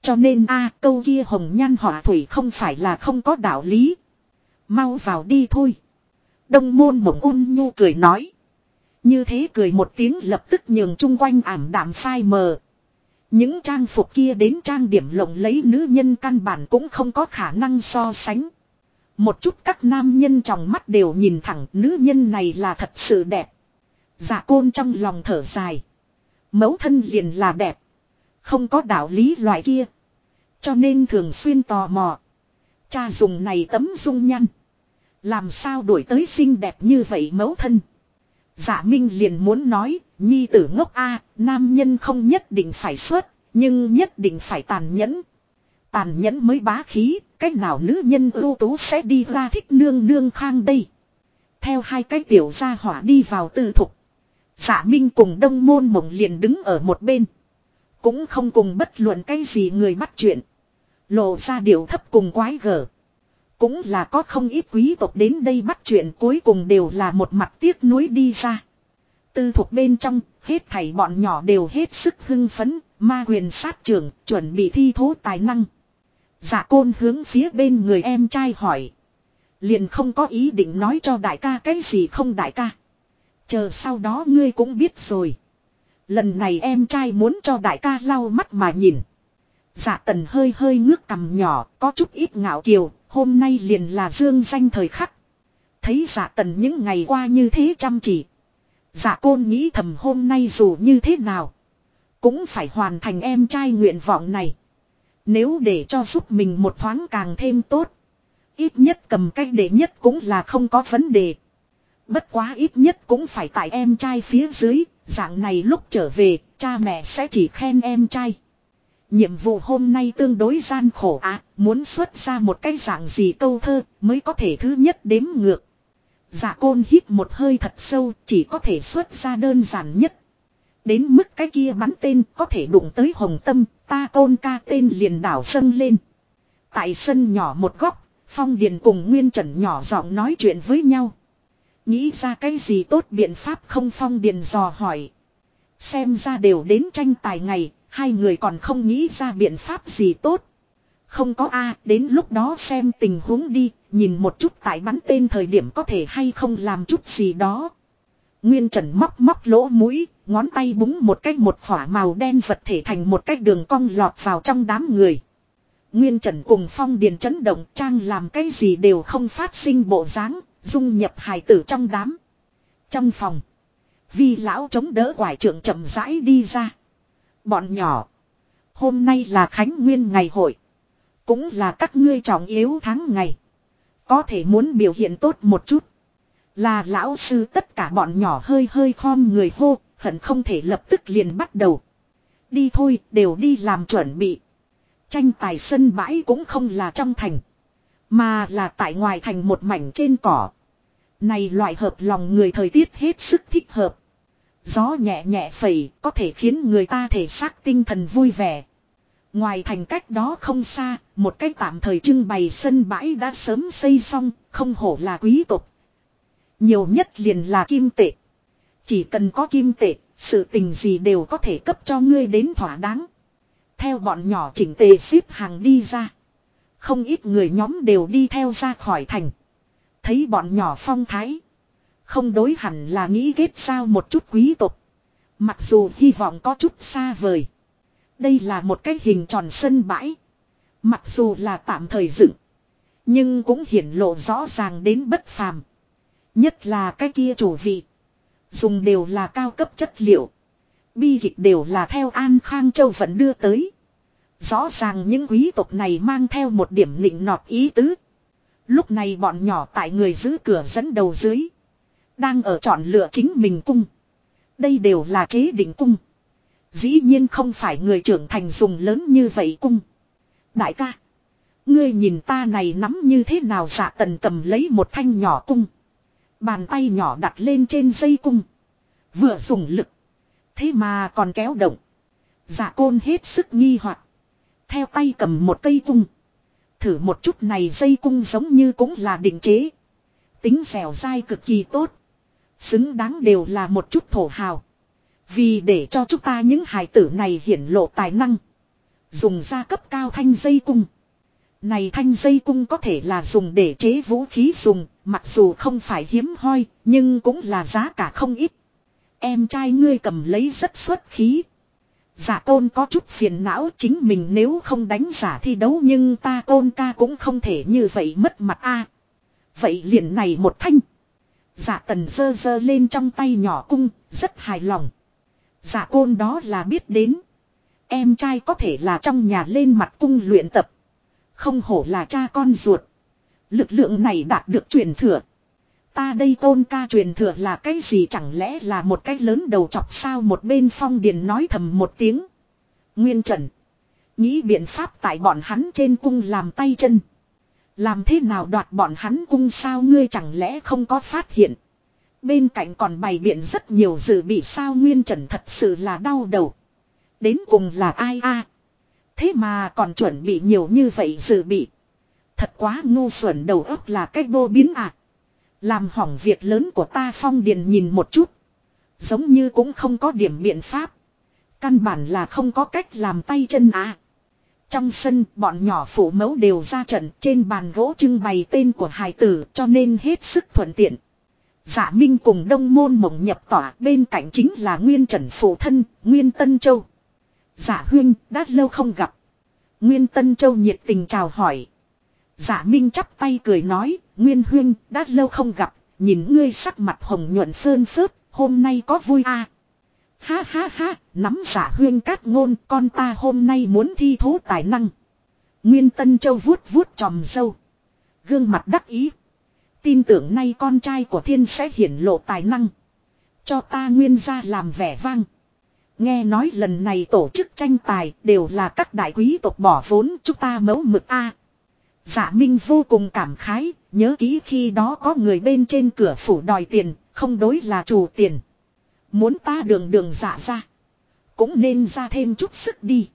Speaker 1: Cho nên a, câu kia hồng nhan họa thủy không phải là không có đạo lý. Mau vào đi thôi. Đông môn mộng ôn nhu cười nói. Như thế cười một tiếng lập tức nhường chung quanh ảm đạm phai mờ. Những trang phục kia đến trang điểm lộng lấy nữ nhân căn bản cũng không có khả năng so sánh. Một chút các nam nhân trong mắt đều nhìn thẳng nữ nhân này là thật sự đẹp. Dạ côn trong lòng thở dài. Mẫu thân liền là đẹp. Không có đạo lý loại kia. Cho nên thường xuyên tò mò. Cha dùng này tấm dung nhăn. Làm sao đuổi tới xinh đẹp như vậy mẫu thân. Dạ Minh liền muốn nói, nhi tử ngốc A, nam nhân không nhất định phải xuất, nhưng nhất định phải tàn nhẫn. Tàn nhẫn mới bá khí, cách nào nữ nhân ưu tú sẽ đi ra thích nương nương khang đây. Theo hai cái tiểu gia hỏa đi vào tư thục. Giả Minh cùng đông môn mộng liền đứng ở một bên. Cũng không cùng bất luận cái gì người bắt chuyện. Lộ ra điều thấp cùng quái gở. Cũng là có không ít quý tộc đến đây bắt chuyện cuối cùng đều là một mặt tiếc nuối đi ra. Tư thuộc bên trong, hết thảy bọn nhỏ đều hết sức hưng phấn, ma huyền sát trưởng, chuẩn bị thi thố tài năng. Dạ côn hướng phía bên người em trai hỏi. Liền không có ý định nói cho đại ca cái gì không đại ca. Chờ sau đó ngươi cũng biết rồi. Lần này em trai muốn cho đại ca lau mắt mà nhìn. Dạ tần hơi hơi ngước cằm nhỏ, có chút ít ngạo kiều, hôm nay liền là dương danh thời khắc. Thấy dạ tần những ngày qua như thế chăm chỉ. Dạ côn nghĩ thầm hôm nay dù như thế nào. Cũng phải hoàn thành em trai nguyện vọng này. Nếu để cho giúp mình một thoáng càng thêm tốt. Ít nhất cầm cách để nhất cũng là không có vấn đề. Bất quá ít nhất cũng phải tại em trai phía dưới. Dạng này lúc trở về, cha mẹ sẽ chỉ khen em trai. Nhiệm vụ hôm nay tương đối gian khổ á, muốn xuất ra một cái dạng gì câu thơ mới có thể thứ nhất đếm ngược. Dạ côn hít một hơi thật sâu, chỉ có thể xuất ra đơn giản nhất. Đến mức cái kia bắn tên có thể đụng tới hồng tâm, ta côn ca tên liền đảo sân lên. Tại sân nhỏ một góc, Phong Điền cùng Nguyên Trần nhỏ giọng nói chuyện với nhau. Nghĩ ra cái gì tốt biện pháp không Phong Điền dò hỏi. Xem ra đều đến tranh tài ngày, hai người còn không nghĩ ra biện pháp gì tốt. Không có A, đến lúc đó xem tình huống đi, nhìn một chút tại bắn tên thời điểm có thể hay không làm chút gì đó. Nguyên Trần móc móc lỗ mũi, ngón tay búng một cách một khỏa màu đen vật thể thành một cách đường cong lọt vào trong đám người. Nguyên Trần cùng Phong Điền chấn động trang làm cái gì đều không phát sinh bộ dáng, dung nhập hài tử trong đám. Trong phòng, vi lão chống đỡ quải trưởng chậm rãi đi ra. Bọn nhỏ, hôm nay là Khánh Nguyên ngày hội. Cũng là các ngươi trọng yếu tháng ngày. Có thể muốn biểu hiện tốt một chút. Là lão sư tất cả bọn nhỏ hơi hơi khom người hô, hận không thể lập tức liền bắt đầu. Đi thôi, đều đi làm chuẩn bị. Tranh tài sân bãi cũng không là trong thành. Mà là tại ngoài thành một mảnh trên cỏ. Này loại hợp lòng người thời tiết hết sức thích hợp. Gió nhẹ nhẹ phẩy có thể khiến người ta thể xác tinh thần vui vẻ. Ngoài thành cách đó không xa, một cái tạm thời trưng bày sân bãi đã sớm xây xong, không hổ là quý tộc. Nhiều nhất liền là kim tệ. Chỉ cần có kim tệ, sự tình gì đều có thể cấp cho ngươi đến thỏa đáng. Theo bọn nhỏ chỉnh tề xếp hàng đi ra. Không ít người nhóm đều đi theo ra khỏi thành. Thấy bọn nhỏ phong thái. Không đối hẳn là nghĩ kết sao một chút quý tộc. Mặc dù hy vọng có chút xa vời. Đây là một cái hình tròn sân bãi. Mặc dù là tạm thời dựng. Nhưng cũng hiển lộ rõ ràng đến bất phàm. Nhất là cái kia chủ vị. Dùng đều là cao cấp chất liệu. Bi kịch đều là theo An Khang Châu vẫn đưa tới. Rõ ràng những quý tộc này mang theo một điểm nịnh nọt ý tứ. Lúc này bọn nhỏ tại người giữ cửa dẫn đầu dưới. Đang ở chọn lựa chính mình cung. Đây đều là chế định cung. Dĩ nhiên không phải người trưởng thành dùng lớn như vậy cung. Đại ca. Ngươi nhìn ta này nắm như thế nào dạ tần cầm lấy một thanh nhỏ cung. Bàn tay nhỏ đặt lên trên dây cung. Vừa dùng lực. Thế mà còn kéo động. Dạ côn hết sức nghi hoặc Theo tay cầm một cây cung. Thử một chút này dây cung giống như cũng là định chế. Tính dẻo dai cực kỳ tốt. Xứng đáng đều là một chút thổ hào. Vì để cho chúng ta những hài tử này hiển lộ tài năng. Dùng ra cấp cao thanh dây cung. Này thanh dây cung có thể là dùng để chế vũ khí dùng, mặc dù không phải hiếm hoi, nhưng cũng là giá cả không ít. Em trai ngươi cầm lấy rất xuất khí. Giả tôn có chút phiền não chính mình nếu không đánh giả thi đấu nhưng ta tôn ca cũng không thể như vậy mất mặt a. Vậy liền này một thanh. Giả tần dơ dơ lên trong tay nhỏ cung, rất hài lòng. Giả côn đó là biết đến. Em trai có thể là trong nhà lên mặt cung luyện tập. Không hổ là cha con ruột. Lực lượng này đạt được truyền thừa. Ta đây tôn ca truyền thừa là cái gì chẳng lẽ là một cái lớn đầu chọc sao một bên phong điền nói thầm một tiếng. Nguyên trần. Nghĩ biện pháp tại bọn hắn trên cung làm tay chân. Làm thế nào đoạt bọn hắn cung sao ngươi chẳng lẽ không có phát hiện. Bên cạnh còn bày biện rất nhiều dự bị sao Nguyên Trần thật sự là đau đầu. Đến cùng là ai a? Thế mà còn chuẩn bị nhiều như vậy dự bị. Thật quá ngu xuẩn đầu óc là cách vô biến à. Làm hỏng việc lớn của ta phong điền nhìn một chút. Giống như cũng không có điểm biện pháp. Căn bản là không có cách làm tay chân à. Trong sân bọn nhỏ phủ mẫu đều ra trận trên bàn gỗ trưng bày tên của hài tử cho nên hết sức thuận tiện. Giả Minh cùng đông môn mộng nhập tỏa bên cạnh chính là Nguyên Trần Phụ Thân, Nguyên Tân Châu. Giả Huyên, đã lâu không gặp. Nguyên Tân Châu nhiệt tình chào hỏi. Giả Minh chắp tay cười nói, Nguyên Huyên, đã lâu không gặp, nhìn ngươi sắc mặt hồng nhuận phơn phớt, hôm nay có vui à. Ha ha ha, nắm giả huyên cát ngôn, con ta hôm nay muốn thi thố tài năng. Nguyên Tân Châu vuốt vuốt tròm sâu, Gương mặt đắc ý. Tin tưởng nay con trai của thiên sẽ hiển lộ tài năng. Cho ta nguyên ra làm vẻ vang. Nghe nói lần này tổ chức tranh tài đều là các đại quý tộc bỏ vốn chúng ta mẫu mực A. Dạ Minh vô cùng cảm khái, nhớ kỹ khi đó có người bên trên cửa phủ đòi tiền, không đối là chủ tiền. Muốn ta đường đường dạ ra. Cũng nên ra thêm chút sức đi.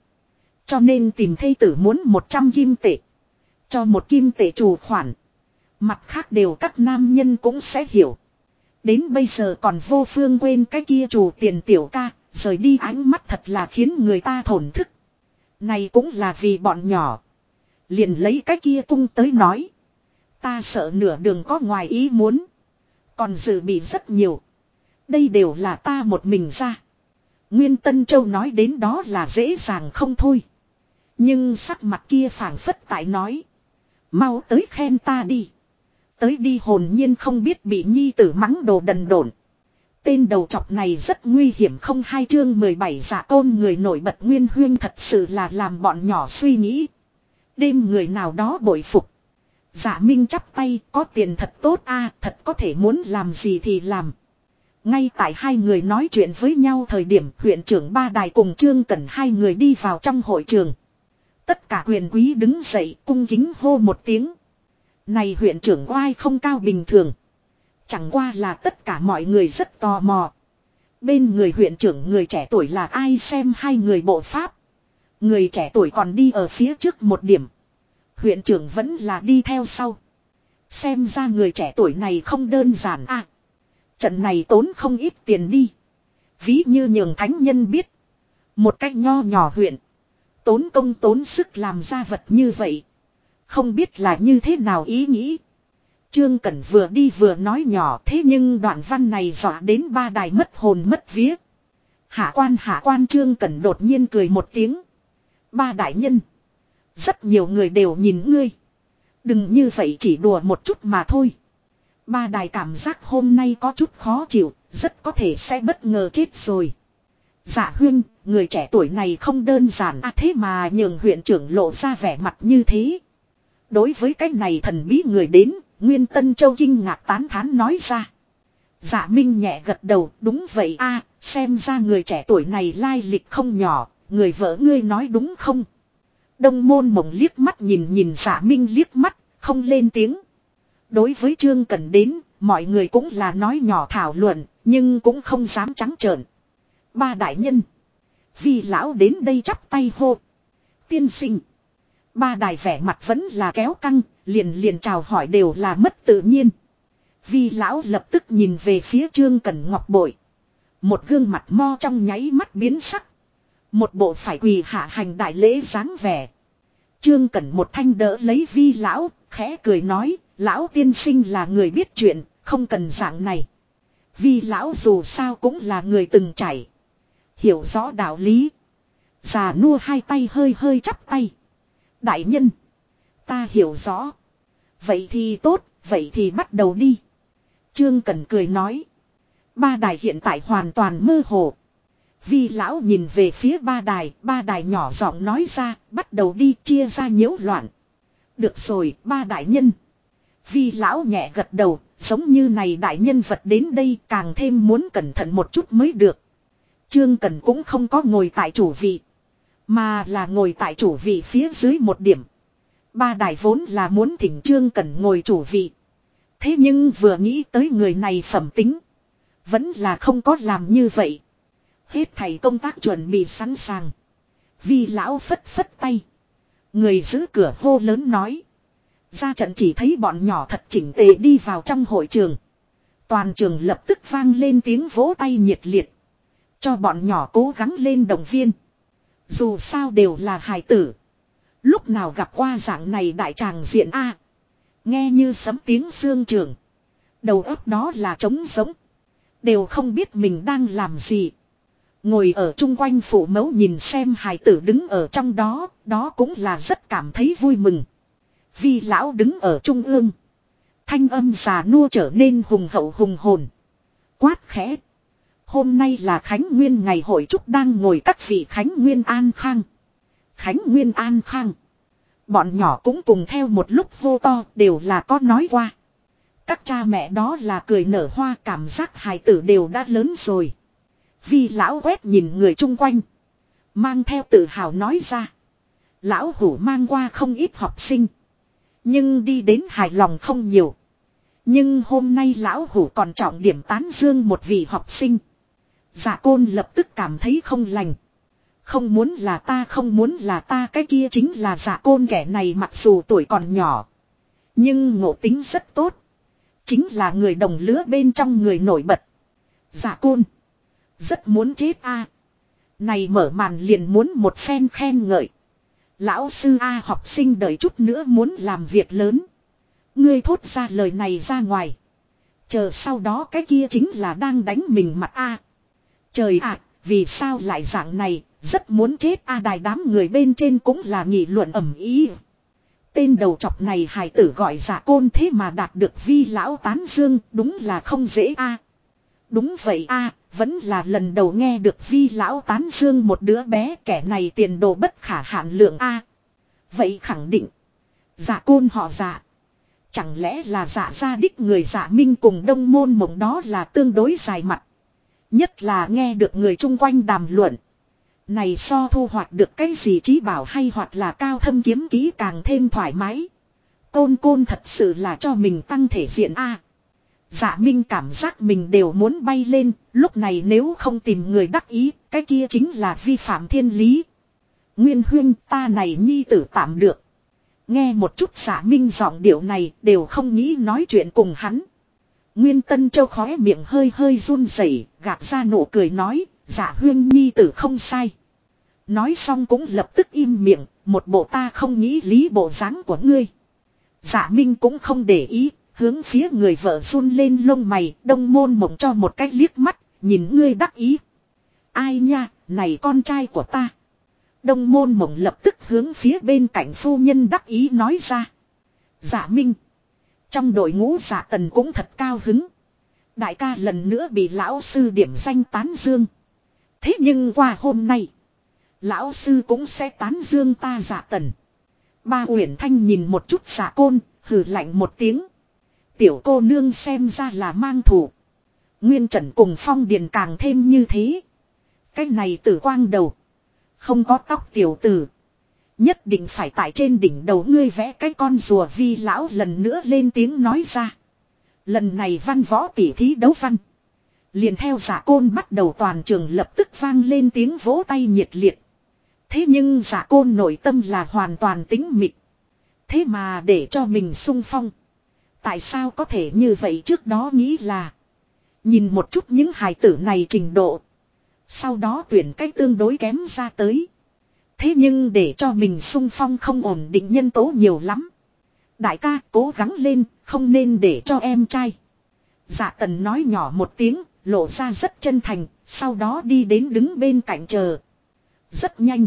Speaker 1: Cho nên tìm thây tử muốn 100 kim tệ. Cho một kim tệ chủ khoản. Mặt khác đều các nam nhân cũng sẽ hiểu. Đến bây giờ còn vô phương quên cái kia chủ tiền tiểu ca, rời đi ánh mắt thật là khiến người ta thổn thức. Này cũng là vì bọn nhỏ. Liền lấy cái kia cung tới nói. Ta sợ nửa đường có ngoài ý muốn. Còn dự bị rất nhiều. Đây đều là ta một mình ra. Nguyên Tân Châu nói đến đó là dễ dàng không thôi. Nhưng sắc mặt kia phảng phất tại nói. Mau tới khen ta đi. Tới đi hồn nhiên không biết bị nhi tử mắng đồ đần độn. Tên đầu chọc này rất nguy hiểm không hai chương 17 giả tôn người nổi bật nguyên huyên thật sự là làm bọn nhỏ suy nghĩ. Đêm người nào đó bội phục. Giả minh chắp tay, có tiền thật tốt, a, thật có thể muốn làm gì thì làm. Ngay tại hai người nói chuyện với nhau thời điểm, huyện trưởng ba đài cùng trương cần hai người đi vào trong hội trường. Tất cả quyền quý đứng dậy, cung kính hô một tiếng. Này huyện trưởng oai không cao bình thường. Chẳng qua là tất cả mọi người rất tò mò. Bên người huyện trưởng người trẻ tuổi là ai xem hai người bộ pháp. Người trẻ tuổi còn đi ở phía trước một điểm. Huyện trưởng vẫn là đi theo sau. Xem ra người trẻ tuổi này không đơn giản à. Trận này tốn không ít tiền đi. Ví như nhường thánh nhân biết. Một cách nho nhỏ huyện. Tốn công tốn sức làm ra vật như vậy. Không biết là như thế nào ý nghĩ. Trương Cẩn vừa đi vừa nói nhỏ thế nhưng đoạn văn này dọa đến ba đài mất hồn mất vía. Hạ quan hạ quan Trương Cẩn đột nhiên cười một tiếng. Ba đại nhân. Rất nhiều người đều nhìn ngươi. Đừng như vậy chỉ đùa một chút mà thôi. Ba đài cảm giác hôm nay có chút khó chịu, rất có thể sẽ bất ngờ chết rồi. Dạ huyên, người trẻ tuổi này không đơn giản à thế mà nhường huyện trưởng lộ ra vẻ mặt như thế. Đối với cái này thần bí người đến, Nguyên Tân Châu kinh ngạc tán thán nói ra. Dạ Minh nhẹ gật đầu, đúng vậy a Xem ra người trẻ tuổi này lai lịch không nhỏ, người vợ ngươi nói đúng không? Đông môn mộng liếc mắt nhìn nhìn giả minh liếc mắt, không lên tiếng. Đối với Trương Cần đến, mọi người cũng là nói nhỏ thảo luận, nhưng cũng không dám trắng trợn. Ba đại nhân. Vì lão đến đây chắp tay hô. Tiên sinh. Ba đại vẻ mặt vẫn là kéo căng, liền liền chào hỏi đều là mất tự nhiên. Vi lão lập tức nhìn về phía Trương Cần Ngọc Bội. Một gương mặt mo trong nháy mắt biến sắc. Một bộ phải quỳ hạ hành đại lễ dáng vẻ. Trương Cẩn một thanh đỡ lấy vi lão, khẽ cười nói, lão tiên sinh là người biết chuyện, không cần dạng này. Vi lão dù sao cũng là người từng trải. Hiểu rõ đạo lý. Già nua hai tay hơi hơi chắp tay. Đại nhân. Ta hiểu rõ. Vậy thì tốt, vậy thì bắt đầu đi. Trương Cần cười nói. Ba đài hiện tại hoàn toàn mơ hồ. Vi lão nhìn về phía ba đài, ba đài nhỏ giọng nói ra, bắt đầu đi chia ra nhiễu loạn. Được rồi, ba đại nhân. Vi lão nhẹ gật đầu, giống như này đại nhân vật đến đây càng thêm muốn cẩn thận một chút mới được. Trương Cần cũng không có ngồi tại chủ vị, mà là ngồi tại chủ vị phía dưới một điểm. Ba đại vốn là muốn thỉnh Trương cẩn ngồi chủ vị. Thế nhưng vừa nghĩ tới người này phẩm tính, vẫn là không có làm như vậy. Hết thầy công tác chuẩn bị sẵn sàng. Vi lão phất phất tay. Người giữ cửa hô lớn nói. Ra trận chỉ thấy bọn nhỏ thật chỉnh tề đi vào trong hội trường. Toàn trường lập tức vang lên tiếng vỗ tay nhiệt liệt. Cho bọn nhỏ cố gắng lên động viên. Dù sao đều là hài tử. Lúc nào gặp qua dạng này đại tràng diện A. nghe như sấm tiếng xương trường. Đầu óc đó là trống sống Đều không biết mình đang làm gì. Ngồi ở chung quanh phủ mẫu nhìn xem hài tử đứng ở trong đó, đó cũng là rất cảm thấy vui mừng. Vì lão đứng ở trung ương. Thanh âm già nua trở nên hùng hậu hùng hồn. Quát khẽ. Hôm nay là Khánh Nguyên ngày hội trúc đang ngồi các vị Khánh Nguyên An Khang. Khánh Nguyên An Khang. Bọn nhỏ cũng cùng theo một lúc vô to đều là có nói qua. Các cha mẹ đó là cười nở hoa cảm giác hài tử đều đã lớn rồi. Vi lão quét nhìn người chung quanh. Mang theo tự hào nói ra. Lão hủ mang qua không ít học sinh. Nhưng đi đến hài lòng không nhiều. Nhưng hôm nay lão hủ còn trọng điểm tán dương một vị học sinh. Giả côn lập tức cảm thấy không lành. Không muốn là ta không muốn là ta cái kia chính là giả côn kẻ này mặc dù tuổi còn nhỏ. Nhưng ngộ tính rất tốt. Chính là người đồng lứa bên trong người nổi bật. Giả côn. Rất muốn chết a. Này mở màn liền muốn một phen khen ngợi. Lão sư A học sinh đợi chút nữa muốn làm việc lớn. Ngươi thốt ra lời này ra ngoài. Chờ sau đó cái kia chính là đang đánh mình mặt A. Trời ạ, vì sao lại dạng này, rất muốn chết A đài đám người bên trên cũng là nghị luận ẩm ý. Tên đầu chọc này hải tử gọi giả côn thế mà đạt được vi lão tán dương, đúng là không dễ A. Đúng vậy A, vẫn là lần đầu nghe được vi lão tán dương một đứa bé kẻ này tiền đồ bất khả hạn lượng A. Vậy khẳng định. Giả côn họ giả. Chẳng lẽ là giả gia đích người giả minh cùng đông môn mộng đó là tương đối dài mặt. Nhất là nghe được người chung quanh đàm luận. Này so thu hoạch được cái gì trí bảo hay hoặc là cao thâm kiếm ký càng thêm thoải mái. Côn côn thật sự là cho mình tăng thể diện A. Dạ Minh cảm giác mình đều muốn bay lên, lúc này nếu không tìm người đắc ý, cái kia chính là vi phạm thiên lý. Nguyên huyên ta này nhi tử tạm được. Nghe một chút giả minh giọng điệu này đều không nghĩ nói chuyện cùng hắn. Nguyên Tân Châu khóe miệng hơi hơi run rẩy, gạt ra nụ cười nói, giả huyên nhi tử không sai. Nói xong cũng lập tức im miệng, một bộ ta không nghĩ lý bộ dáng của ngươi. Giả Minh cũng không để ý, hướng phía người vợ run lên lông mày, đông môn mộng cho một cách liếc mắt, nhìn ngươi đắc ý. Ai nha, này con trai của ta. Đông môn mộng lập tức hướng phía bên cạnh phu nhân đắc ý nói ra. Giả Minh. Trong đội ngũ giả tần cũng thật cao hứng. Đại ca lần nữa bị lão sư điểm danh tán dương. Thế nhưng qua hôm nay. Lão sư cũng sẽ tán dương ta giả tần. Ba Uyển Thanh nhìn một chút giả côn, hừ lạnh một tiếng. Tiểu cô nương xem ra là mang thủ. Nguyên trần cùng phong điền càng thêm như thế. Cái này tử quang đầu. Không có tóc tiểu tử. Nhất định phải tại trên đỉnh đầu ngươi vẽ cái con rùa vi lão lần nữa lên tiếng nói ra. Lần này văn võ tỉ thí đấu văn. Liền theo giả côn bắt đầu toàn trường lập tức vang lên tiếng vỗ tay nhiệt liệt. Thế nhưng giả côn nội tâm là hoàn toàn tính mịt. Thế mà để cho mình sung phong. Tại sao có thể như vậy trước đó nghĩ là. Nhìn một chút những hài tử này trình độ. Sau đó tuyển cách tương đối kém ra tới. Thế nhưng để cho mình sung phong không ổn định nhân tố nhiều lắm. Đại ca cố gắng lên, không nên để cho em trai. Dạ tần nói nhỏ một tiếng, lộ ra rất chân thành, sau đó đi đến đứng bên cạnh chờ. Rất nhanh.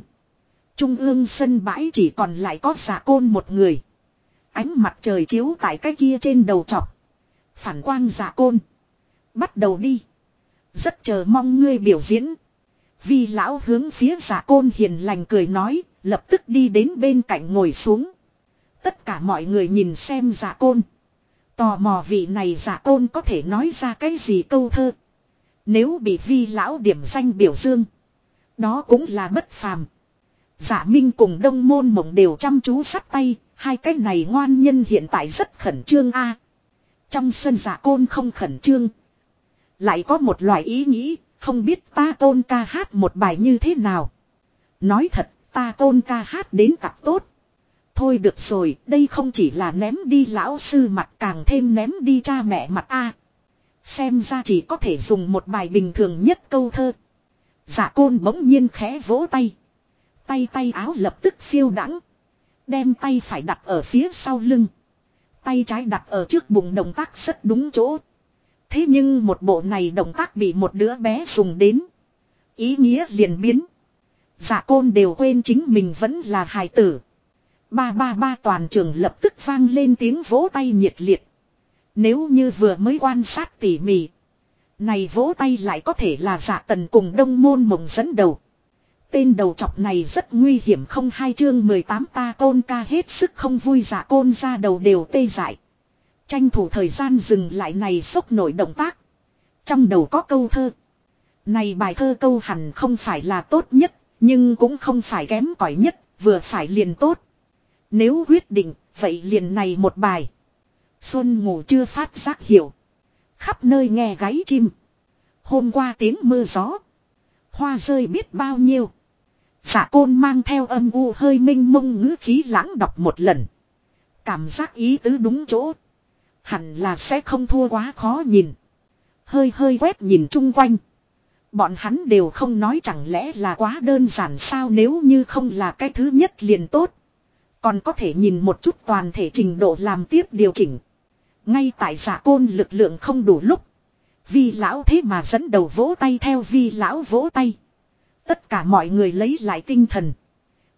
Speaker 1: Trung ương sân bãi chỉ còn lại có giả côn một người. Ánh mặt trời chiếu tại cái kia trên đầu trọc. Phản quang giả côn. Bắt đầu đi. Rất chờ mong ngươi biểu diễn. Vi lão hướng phía giả côn hiền lành cười nói, lập tức đi đến bên cạnh ngồi xuống. Tất cả mọi người nhìn xem giả côn. Tò mò vị này giả côn có thể nói ra cái gì câu thơ. Nếu bị vi lão điểm danh biểu dương. Đó cũng là bất phàm. Giả Minh cùng đông môn mộng đều chăm chú sắt tay. Hai cái này ngoan nhân hiện tại rất khẩn trương a. Trong sân giả côn không khẩn trương. Lại có một loại ý nghĩ. Không biết ta tôn ca hát một bài như thế nào. Nói thật ta tôn ca hát đến cặp tốt. Thôi được rồi, đây không chỉ là ném đi lão sư mặt càng thêm ném đi cha mẹ mặt a. Xem ra chỉ có thể dùng một bài bình thường nhất câu thơ. Giả côn bỗng nhiên khẽ vỗ tay. Tay tay áo lập tức phiêu đắng. Đem tay phải đặt ở phía sau lưng. Tay trái đặt ở trước bụng động tác rất đúng chỗ. Thế nhưng một bộ này động tác bị một đứa bé dùng đến. Ý nghĩa liền biến. Giả côn đều quên chính mình vẫn là hài tử. Ba ba ba toàn trường lập tức vang lên tiếng vỗ tay nhiệt liệt. Nếu như vừa mới quan sát tỉ mỉ. Này vỗ tay lại có thể là giả tần cùng đông môn mộng dẫn đầu. Tên đầu chọc này rất nguy hiểm không hai chương 18 ta côn ca hết sức không vui giả côn ra đầu đều tê dại. Tranh thủ thời gian dừng lại này sốc nổi động tác. Trong đầu có câu thơ. Này bài thơ câu hẳn không phải là tốt nhất, nhưng cũng không phải kém cỏi nhất, vừa phải liền tốt. Nếu quyết định, vậy liền này một bài. Xuân ngủ chưa phát giác hiểu. Khắp nơi nghe gáy chim. Hôm qua tiếng mưa gió. Hoa rơi biết bao nhiêu. Giả côn mang theo âm u hơi minh mông ngữ khí lãng đọc một lần. Cảm giác ý tứ đúng chỗ. Hẳn là sẽ không thua quá khó nhìn. Hơi hơi quét nhìn chung quanh. Bọn hắn đều không nói chẳng lẽ là quá đơn giản sao nếu như không là cái thứ nhất liền tốt. Còn có thể nhìn một chút toàn thể trình độ làm tiếp điều chỉnh. Ngay tại giả côn lực lượng không đủ lúc. Vi lão thế mà dẫn đầu vỗ tay theo vi lão vỗ tay. Tất cả mọi người lấy lại tinh thần.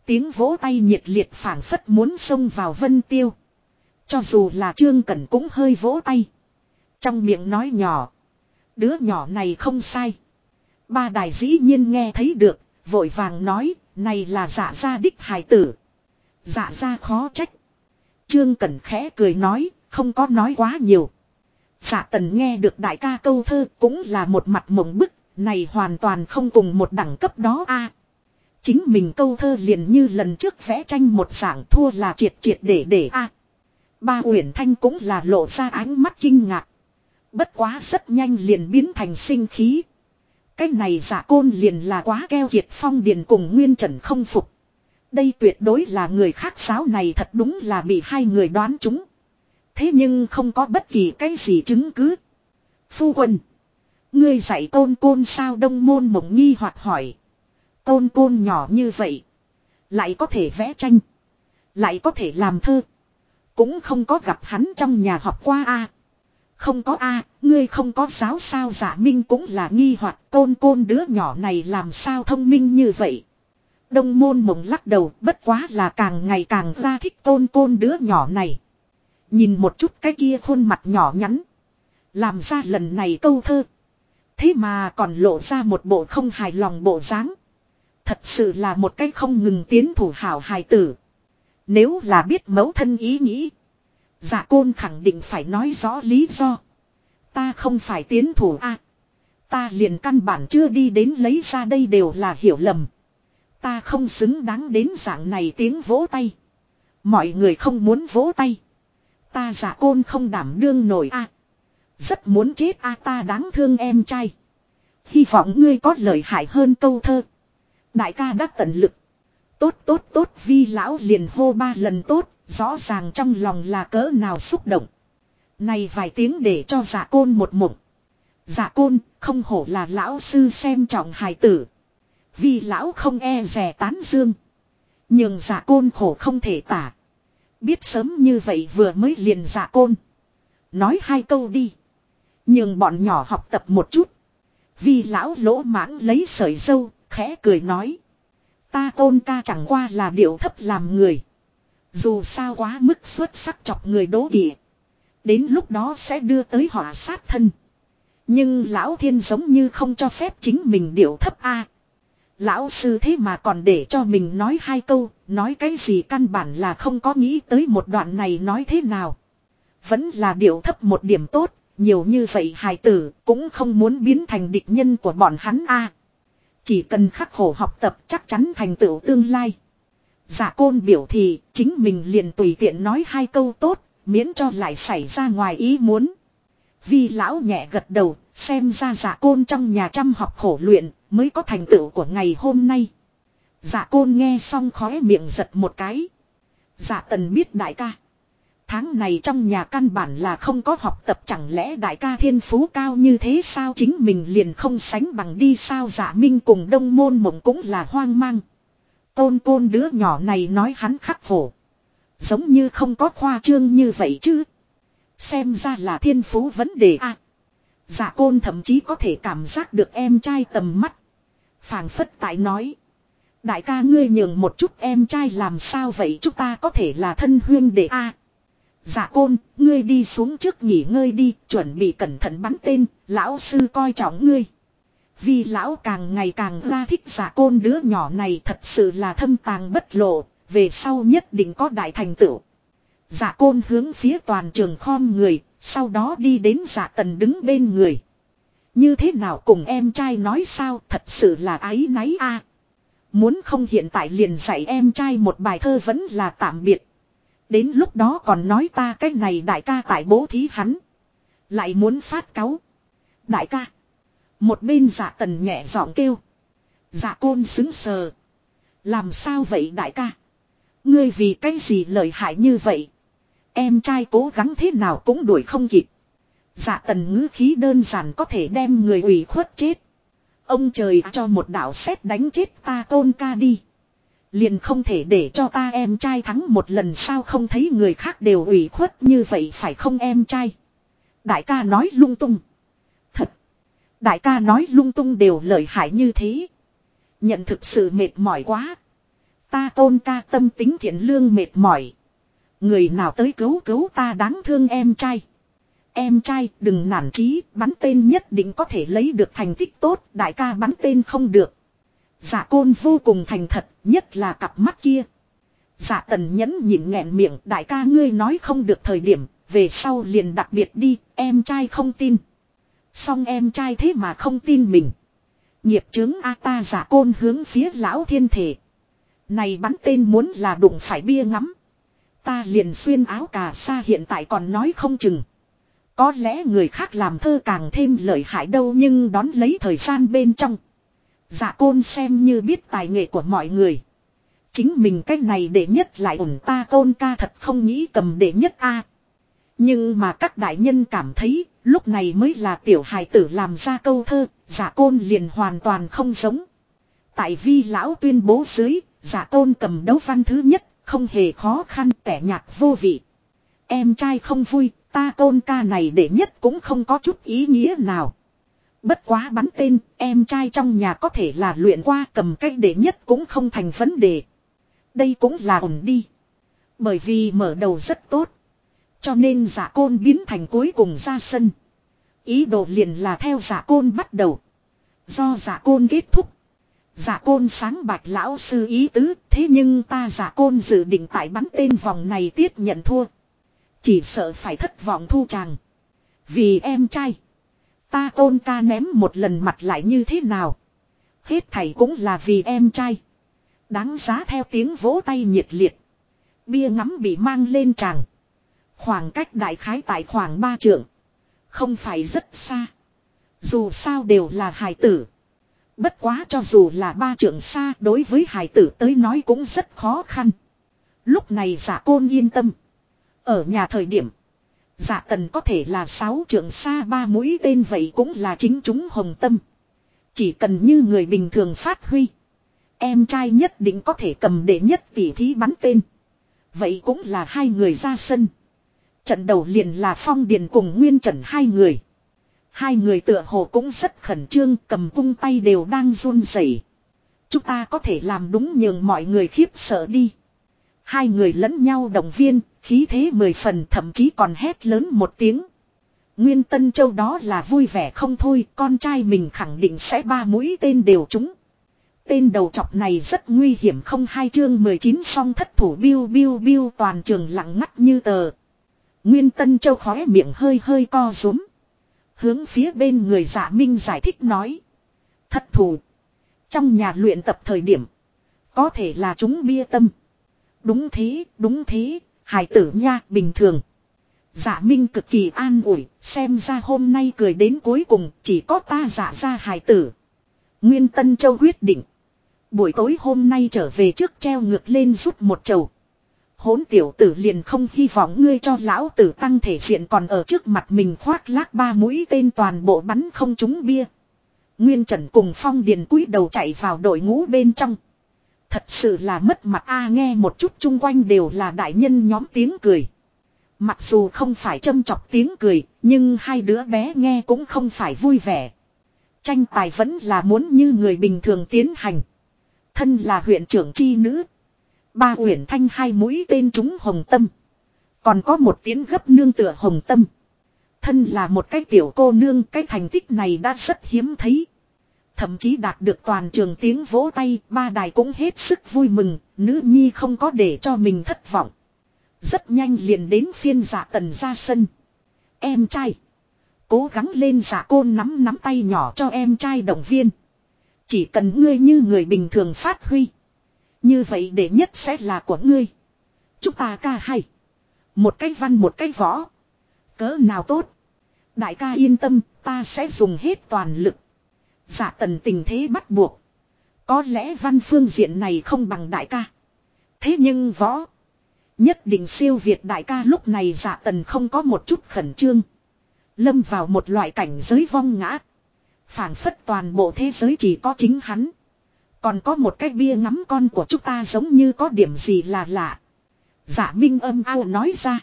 Speaker 1: Tiếng vỗ tay nhiệt liệt phảng phất muốn xông vào vân tiêu. Cho dù là Trương Cẩn cũng hơi vỗ tay. Trong miệng nói nhỏ. Đứa nhỏ này không sai. Ba đại dĩ nhiên nghe thấy được, vội vàng nói, này là giả gia đích hải tử. Giả gia khó trách. Trương Cẩn khẽ cười nói, không có nói quá nhiều. Giả tần nghe được đại ca câu thơ cũng là một mặt mộng bức, này hoàn toàn không cùng một đẳng cấp đó a. chính mình câu thơ liền như lần trước vẽ tranh một dạng thua là triệt triệt để để a. Ba Uyển Thanh cũng là lộ ra ánh mắt kinh ngạc. Bất quá rất nhanh liền biến thành sinh khí. Cái này giả côn liền là quá keo kiệt phong điền cùng nguyên trần không phục. Đây tuyệt đối là người khác giáo này thật đúng là bị hai người đoán chúng. Thế nhưng không có bất kỳ cái gì chứng cứ. Phu quân. Ngươi dạy tôn côn sao đông môn mộng nghi hoặc hỏi. Tôn côn nhỏ như vậy. Lại có thể vẽ tranh. Lại có thể làm thơ. Cũng không có gặp hắn trong nhà học qua a Không có a, ngươi không có giáo sao giả minh cũng là nghi hoặc tôn côn đứa nhỏ này làm sao thông minh như vậy. Đông môn mộng lắc đầu, bất quá là càng ngày càng ra thích tôn côn đứa nhỏ này. Nhìn một chút cái kia khuôn mặt nhỏ nhắn. Làm ra lần này câu thơ. Thế mà còn lộ ra một bộ không hài lòng bộ dáng. Thật sự là một cái không ngừng tiến thủ hảo hài tử. Nếu là biết mẫu thân ý nghĩ. Dạ côn khẳng định phải nói rõ lý do. Ta không phải tiến thủ a à, Ta liền căn bản chưa đi đến lấy ra đây đều là hiểu lầm. Ta không xứng đáng đến dạng này tiếng vỗ tay. Mọi người không muốn vỗ tay. Ta giả côn không đảm đương nổi a Rất muốn chết a, ta đáng thương em trai. Hy vọng ngươi có lợi hại hơn câu thơ. Đại ca đã tận lực. Tốt tốt tốt, vi lão liền hô ba lần tốt. Rõ ràng trong lòng là cỡ nào xúc động. Này vài tiếng để cho giả côn một mộng. Giả côn, không hổ là lão sư xem trọng hài tử. Vì lão không e rè tán dương. Nhưng giả côn khổ không thể tả. Biết sớm như vậy vừa mới liền giả côn. Nói hai câu đi. Nhưng bọn nhỏ học tập một chút. Vì lão lỗ mãng lấy sợi dâu, khẽ cười nói. Ta tôn ca chẳng qua là điệu thấp làm người. Dù sao quá mức xuất sắc chọc người đố kỵ. Đến lúc đó sẽ đưa tới họa sát thân. Nhưng lão thiên giống như không cho phép chính mình điệu thấp a. Lão sư thế mà còn để cho mình nói hai câu, nói cái gì căn bản là không có nghĩ tới một đoạn này nói thế nào. Vẫn là điệu thấp một điểm tốt, nhiều như vậy hài tử cũng không muốn biến thành địch nhân của bọn hắn a. Chỉ cần khắc khổ học tập chắc chắn thành tựu tương lai. Giả côn biểu thì chính mình liền tùy tiện nói hai câu tốt, miễn cho lại xảy ra ngoài ý muốn. Vi lão nhẹ gật đầu, xem ra giả côn trong nhà chăm học khổ luyện, mới có thành tựu của ngày hôm nay. Giả côn nghe xong khóe miệng giật một cái. Giả tần biết đại ca. Tháng này trong nhà căn bản là không có học tập chẳng lẽ đại ca thiên phú cao như thế sao chính mình liền không sánh bằng đi sao giả minh cùng đông môn mộng cũng là hoang mang. Côn côn đứa nhỏ này nói hắn khắc khổ. Giống như không có khoa trương như vậy chứ. Xem ra là thiên phú vấn đề a. À, giả côn thậm chí có thể cảm giác được em trai tầm mắt. phảng phất tại nói. Đại ca ngươi nhường một chút em trai làm sao vậy chúng ta có thể là thân huyên để a. À, giả côn, ngươi đi xuống trước nghỉ ngơi đi, chuẩn bị cẩn thận bắn tên, lão sư coi trọng ngươi. Vì lão càng ngày càng ra thích giả côn đứa nhỏ này thật sự là thâm tàng bất lộ, về sau nhất định có đại thành tựu. Giả côn hướng phía toàn trường khom người, sau đó đi đến giả tần đứng bên người. Như thế nào cùng em trai nói sao thật sự là ái náy a Muốn không hiện tại liền dạy em trai một bài thơ vẫn là tạm biệt. Đến lúc đó còn nói ta cái này đại ca tại bố thí hắn. Lại muốn phát cáu. Đại ca. Một bên giả tần nhẹ giọng kêu. Giả côn xứng sờ. Làm sao vậy đại ca? Ngươi vì cái gì lợi hại như vậy? Em trai cố gắng thế nào cũng đuổi không kịp. Dạ tần ngữ khí đơn giản có thể đem người ủy khuất chết. Ông trời cho một đạo xét đánh chết ta tôn ca đi. Liền không thể để cho ta em trai thắng một lần sao không thấy người khác đều ủy khuất như vậy phải không em trai. Đại ca nói lung tung. Thật. Đại ca nói lung tung đều lợi hại như thế. Nhận thực sự mệt mỏi quá. Ta tôn ca tâm tính thiện lương mệt mỏi. Người nào tới cứu cứu ta đáng thương em trai. Em trai, đừng nản chí, bắn tên nhất định có thể lấy được thành tích tốt, đại ca bắn tên không được. Giả côn vô cùng thành thật, nhất là cặp mắt kia. Giả tần nhẫn nhịn nghẹn miệng, đại ca ngươi nói không được thời điểm, về sau liền đặc biệt đi, em trai không tin. Xong em trai thế mà không tin mình. Nghiệp chứng A ta giả côn hướng phía lão thiên thể. Này bắn tên muốn là đụng phải bia ngắm. Ta liền xuyên áo cà sa hiện tại còn nói không chừng. Có lẽ người khác làm thơ càng thêm lợi hại đâu nhưng đón lấy thời gian bên trong. Dạ côn xem như biết tài nghệ của mọi người. Chính mình cách này để nhất lại ổn ta côn ca thật không nghĩ cầm để nhất a. Nhưng mà các đại nhân cảm thấy lúc này mới là tiểu hài tử làm ra câu thơ, giả côn liền hoàn toàn không giống. Tại vi lão tuyên bố dưới, giả côn cầm đấu văn thứ nhất, không hề khó khăn tẻ nhạt vô vị. Em trai không vui, ta tôn ca này để nhất cũng không có chút ý nghĩa nào. Bất quá bắn tên, em trai trong nhà có thể là luyện qua cầm cách để nhất cũng không thành vấn đề. Đây cũng là ổn đi. Bởi vì mở đầu rất tốt. Cho nên giả côn biến thành cuối cùng ra sân. Ý đồ liền là theo giả côn bắt đầu. Do giả côn kết thúc. Giả côn sáng bạch lão sư ý tứ, thế nhưng ta giả côn dự định tại bắn tên vòng này tiết nhận thua. Chỉ sợ phải thất vọng thu chàng. Vì em trai. Ta tôn ca ném một lần mặt lại như thế nào. Hết thầy cũng là vì em trai. Đáng giá theo tiếng vỗ tay nhiệt liệt. Bia ngắm bị mang lên chàng Khoảng cách đại khái tại khoảng ba trượng. Không phải rất xa. Dù sao đều là hài tử. Bất quá cho dù là ba trưởng xa đối với hải tử tới nói cũng rất khó khăn. Lúc này giả côn yên tâm. Ở nhà thời điểm. Giả tần có thể là sáu trưởng xa ba mũi tên vậy cũng là chính chúng hồng tâm. Chỉ cần như người bình thường phát huy. Em trai nhất định có thể cầm để nhất tỷ thí bắn tên. Vậy cũng là hai người ra sân. Trận đầu liền là Phong Điền cùng Nguyên Trần hai người. Hai người tựa hồ cũng rất khẩn trương cầm cung tay đều đang run rẩy. Chúng ta có thể làm đúng nhường mọi người khiếp sợ đi. Hai người lẫn nhau động viên, khí thế mười phần thậm chí còn hét lớn một tiếng. Nguyên Tân Châu đó là vui vẻ không thôi, con trai mình khẳng định sẽ ba mũi tên đều trúng. Tên đầu chọc này rất nguy hiểm không hai chương 19 song thất thủ biêu biêu biêu toàn trường lặng ngắt như tờ. Nguyên Tân Châu khóe miệng hơi hơi co rúm. Hướng phía bên người giả minh giải thích nói. Thất thủ. Trong nhà luyện tập thời điểm. Có thể là chúng bia tâm. Đúng thế, đúng thế, hải tử nha, bình thường. Giả minh cực kỳ an ủi, xem ra hôm nay cười đến cuối cùng, chỉ có ta giả ra hải tử. Nguyên Tân Châu quyết định. Buổi tối hôm nay trở về trước treo ngược lên rút một chầu. Hốn tiểu tử liền không hy vọng ngươi cho lão tử tăng thể diện còn ở trước mặt mình khoác lác ba mũi tên toàn bộ bắn không trúng bia. Nguyên Trần cùng Phong Điền cúi đầu chạy vào đội ngũ bên trong. Thật sự là mất mặt a nghe một chút chung quanh đều là đại nhân nhóm tiếng cười. Mặc dù không phải châm chọc tiếng cười, nhưng hai đứa bé nghe cũng không phải vui vẻ. Tranh tài vẫn là muốn như người bình thường tiến hành. Thân là huyện trưởng chi nữ. Ba uyển thanh hai mũi tên chúng hồng tâm. Còn có một tiếng gấp nương tựa hồng tâm. Thân là một cái tiểu cô nương cái thành tích này đã rất hiếm thấy. Thậm chí đạt được toàn trường tiếng vỗ tay, ba đài cũng hết sức vui mừng, nữ nhi không có để cho mình thất vọng. Rất nhanh liền đến phiên giả tần ra sân. Em trai. Cố gắng lên dạ giả côn nắm nắm tay nhỏ cho em trai động viên. Chỉ cần ngươi như người bình thường phát huy. Như vậy đệ nhất sẽ là của ngươi. Chúng ta ca hay. Một cái văn một cái võ. Cỡ nào tốt. Đại ca yên tâm, ta sẽ dùng hết toàn lực. Giả tần tình thế bắt buộc. Có lẽ văn phương diện này không bằng đại ca. Thế nhưng võ. Nhất định siêu việt đại ca lúc này giả tần không có một chút khẩn trương. Lâm vào một loại cảnh giới vong ngã. phảng phất toàn bộ thế giới chỉ có chính hắn. Còn có một cái bia ngắm con của chúng ta giống như có điểm gì là lạ. Giả minh âm ao nói ra.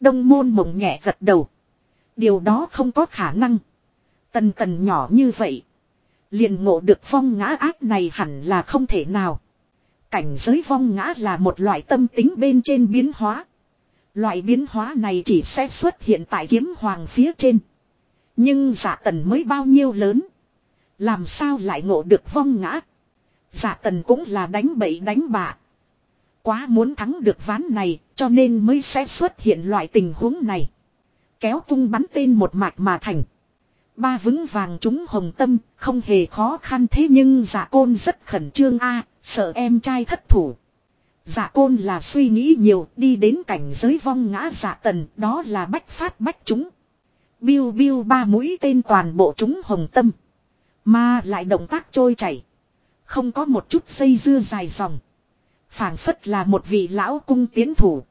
Speaker 1: Đông môn mộng nhẹ gật đầu. Điều đó không có khả năng. Tần tần nhỏ như vậy. Liền ngộ được vong ngã ác này hẳn là không thể nào. Cảnh giới vong ngã là một loại tâm tính bên trên biến hóa. Loại biến hóa này chỉ sẽ xuất hiện tại kiếm hoàng phía trên. Nhưng giả tần mới bao nhiêu lớn. Làm sao lại ngộ được vong ngã. Giả tần cũng là đánh bậy đánh bạ. Quá muốn thắng được ván này cho nên mới sẽ xuất hiện loại tình huống này. Kéo cung bắn tên một mạch mà thành. Ba vững vàng chúng hồng tâm, không hề khó khăn thế nhưng giả côn rất khẩn trương a sợ em trai thất thủ. Giả côn là suy nghĩ nhiều, đi đến cảnh giới vong ngã giả tần, đó là bách phát bách chúng. Biêu biêu ba mũi tên toàn bộ chúng hồng tâm. Mà lại động tác trôi chảy. Không có một chút dây dưa dài dòng. phảng phất là một vị lão cung tiến thủ.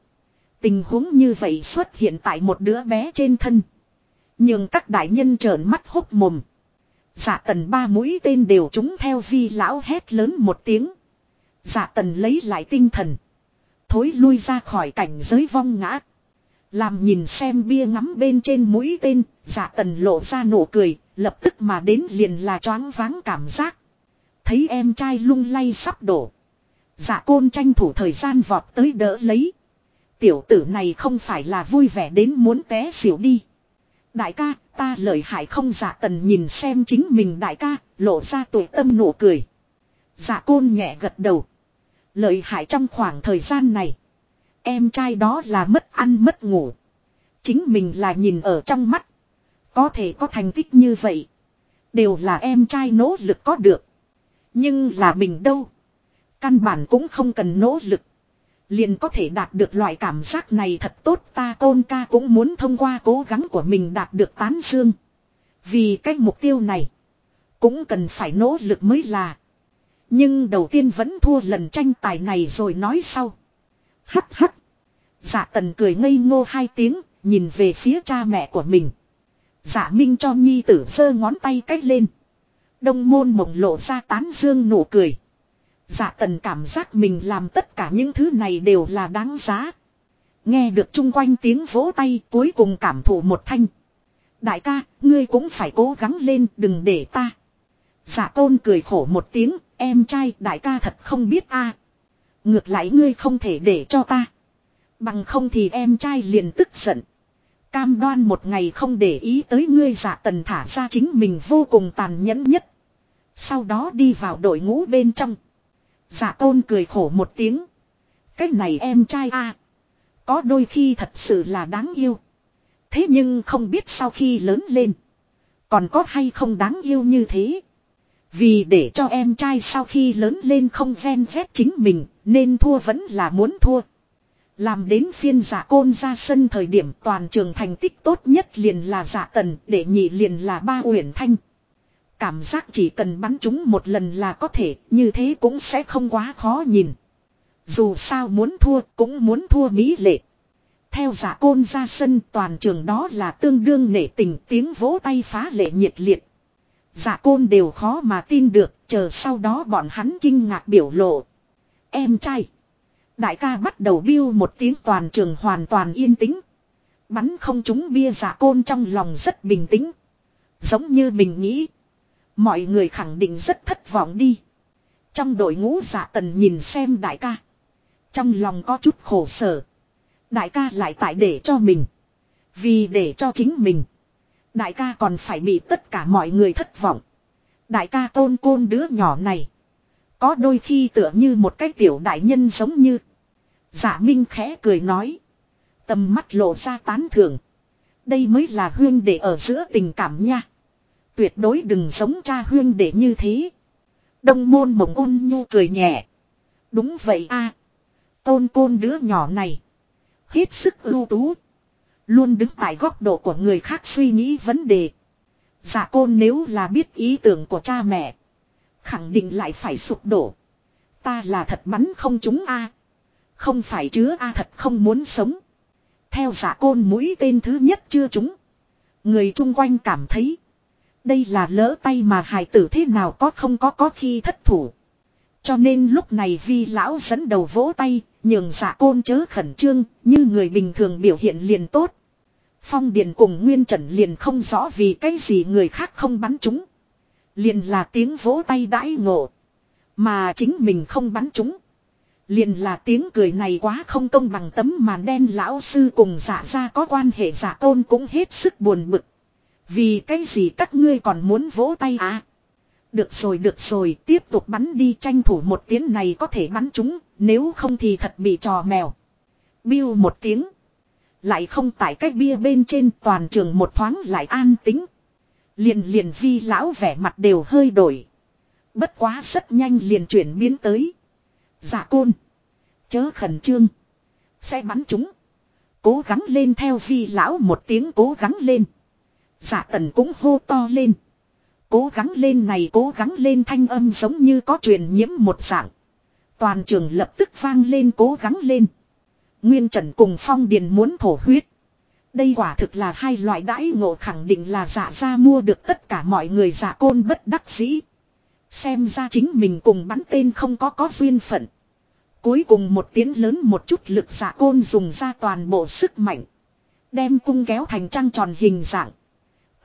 Speaker 1: Tình huống như vậy xuất hiện tại một đứa bé trên thân. Nhưng các đại nhân trợn mắt hốc mồm. Giả tần ba mũi tên đều trúng theo vi lão hét lớn một tiếng. Giả tần lấy lại tinh thần. Thối lui ra khỏi cảnh giới vong ngã. Làm nhìn xem bia ngắm bên trên mũi tên, giả tần lộ ra nụ cười, lập tức mà đến liền là choáng váng cảm giác. Thấy em trai lung lay sắp đổ. dạ côn tranh thủ thời gian vọt tới đỡ lấy. Tiểu tử này không phải là vui vẻ đến muốn té xỉu đi. Đại ca, ta lợi hại không giả tần nhìn xem chính mình đại ca, lộ ra tuổi tâm nụ cười. Giả côn nhẹ gật đầu. Lợi hại trong khoảng thời gian này. Em trai đó là mất ăn mất ngủ. Chính mình là nhìn ở trong mắt. Có thể có thành tích như vậy. Đều là em trai nỗ lực có được. Nhưng là mình đâu. Căn bản cũng không cần nỗ lực. Liền có thể đạt được loại cảm giác này thật tốt ta tôn ca cũng muốn thông qua cố gắng của mình đạt được tán dương. Vì cái mục tiêu này. Cũng cần phải nỗ lực mới là. Nhưng đầu tiên vẫn thua lần tranh tài này rồi nói sau. hắt hắt Dạ tần cười ngây ngô hai tiếng, nhìn về phía cha mẹ của mình. Dạ minh cho nhi tử giơ ngón tay cách lên. Đông môn mộng lộ ra tán dương nụ cười. Dạ tần cảm giác mình làm tất cả những thứ này đều là đáng giá. Nghe được chung quanh tiếng vỗ tay cuối cùng cảm thụ một thanh. Đại ca, ngươi cũng phải cố gắng lên đừng để ta. Dạ tôn cười khổ một tiếng, em trai đại ca thật không biết a. Ngược lại ngươi không thể để cho ta. Bằng không thì em trai liền tức giận. Cam đoan một ngày không để ý tới ngươi giả tần thả ra chính mình vô cùng tàn nhẫn nhất. Sau đó đi vào đội ngũ bên trong. Giả tôn cười khổ một tiếng. Cái này em trai a Có đôi khi thật sự là đáng yêu. Thế nhưng không biết sau khi lớn lên. Còn có hay không đáng yêu như thế. Vì để cho em trai sau khi lớn lên không ven vét chính mình, nên thua vẫn là muốn thua. Làm đến phiên giả côn ra sân thời điểm toàn trường thành tích tốt nhất liền là giả tần, để nhị liền là ba uyển thanh. Cảm giác chỉ cần bắn chúng một lần là có thể, như thế cũng sẽ không quá khó nhìn. Dù sao muốn thua cũng muốn thua mỹ lệ. Theo giả côn ra sân toàn trường đó là tương đương nể tình tiếng vỗ tay phá lệ nhiệt liệt. Giả côn đều khó mà tin được, chờ sau đó bọn hắn kinh ngạc biểu lộ. Em trai. Đại ca bắt đầu biêu một tiếng toàn trường hoàn toàn yên tĩnh. Bắn không trúng bia giả côn trong lòng rất bình tĩnh. Giống như mình nghĩ. Mọi người khẳng định rất thất vọng đi. Trong đội ngũ giả tần nhìn xem đại ca. Trong lòng có chút khổ sở. Đại ca lại tại để cho mình. Vì để cho chính mình. Đại ca còn phải bị tất cả mọi người thất vọng. Đại ca tôn côn đứa nhỏ này. Có đôi khi tựa như một cái tiểu đại nhân giống như. Giả Minh khẽ cười nói. Tầm mắt lộ ra tán thưởng. Đây mới là huyên để ở giữa tình cảm nha. Tuyệt đối đừng giống cha huyên để như thế. Đông môn mộng ôn nhu cười nhẹ. Đúng vậy a Tôn côn đứa nhỏ này. Hết sức ưu tú. Luôn đứng tại góc độ của người khác suy nghĩ vấn đề. Giả côn nếu là biết ý tưởng của cha mẹ. Khẳng định lại phải sụp đổ. Ta là thật bắn không chúng a Không phải chứa a thật không muốn sống. Theo giả côn mũi tên thứ nhất chưa chúng. Người chung quanh cảm thấy. Đây là lỡ tay mà hải tử thế nào có không có có khi thất thủ. Cho nên lúc này vi lão dẫn đầu vỗ tay, nhường giả côn chớ khẩn trương, như người bình thường biểu hiện liền tốt. Phong Điền cùng Nguyên Trần liền không rõ vì cái gì người khác không bắn chúng. Liền là tiếng vỗ tay đãi ngộ. Mà chính mình không bắn chúng. Liền là tiếng cười này quá không công bằng tấm màn đen lão sư cùng dạ giả ra có quan hệ dạ giả tôn cũng hết sức buồn bực. Vì cái gì các ngươi còn muốn vỗ tay à? Được rồi được rồi, tiếp tục bắn đi, tranh thủ một tiếng này có thể bắn chúng, nếu không thì thật bị trò mèo. Biêu một tiếng. Lại không tại cái bia bên trên, toàn trường một thoáng lại an tính. Liền liền vi lão vẻ mặt đều hơi đổi. Bất quá rất nhanh liền chuyển biến tới. giả côn. Chớ khẩn trương. Sẽ bắn chúng. Cố gắng lên theo vi lão một tiếng, cố gắng lên giả tần cũng hô to lên. Cố gắng lên này cố gắng lên thanh âm giống như có truyền nhiễm một dạng. Toàn trường lập tức vang lên cố gắng lên. Nguyên Trần cùng Phong Điền muốn thổ huyết. Đây quả thực là hai loại đãi ngộ khẳng định là giả ra mua được tất cả mọi người giả côn bất đắc dĩ. Xem ra chính mình cùng bắn tên không có có duyên phận. Cuối cùng một tiếng lớn một chút lực giả côn dùng ra toàn bộ sức mạnh. Đem cung kéo thành trăng tròn hình dạng.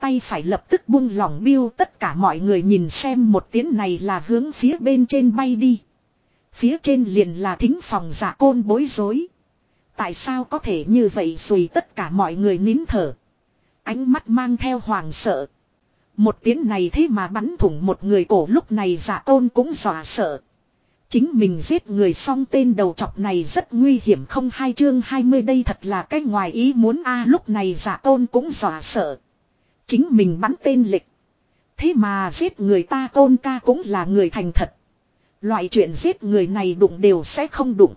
Speaker 1: Tay phải lập tức buông lỏng biêu, tất cả mọi người nhìn xem một tiếng này là hướng phía bên trên bay đi. Phía trên liền là thính phòng giả côn bối rối. Tại sao có thể như vậy rồi tất cả mọi người nín thở. Ánh mắt mang theo hoàng sợ. Một tiếng này thế mà bắn thủng một người cổ lúc này giả tôn cũng dọa sợ. Chính mình giết người xong tên đầu chọc này rất nguy hiểm không hai chương 20 đây thật là cái ngoài ý muốn a, lúc này giả tôn cũng dọa sợ. Chính mình bắn tên lịch. Thế mà giết người ta tôn ca cũng là người thành thật. Loại chuyện giết người này đụng đều sẽ không đụng.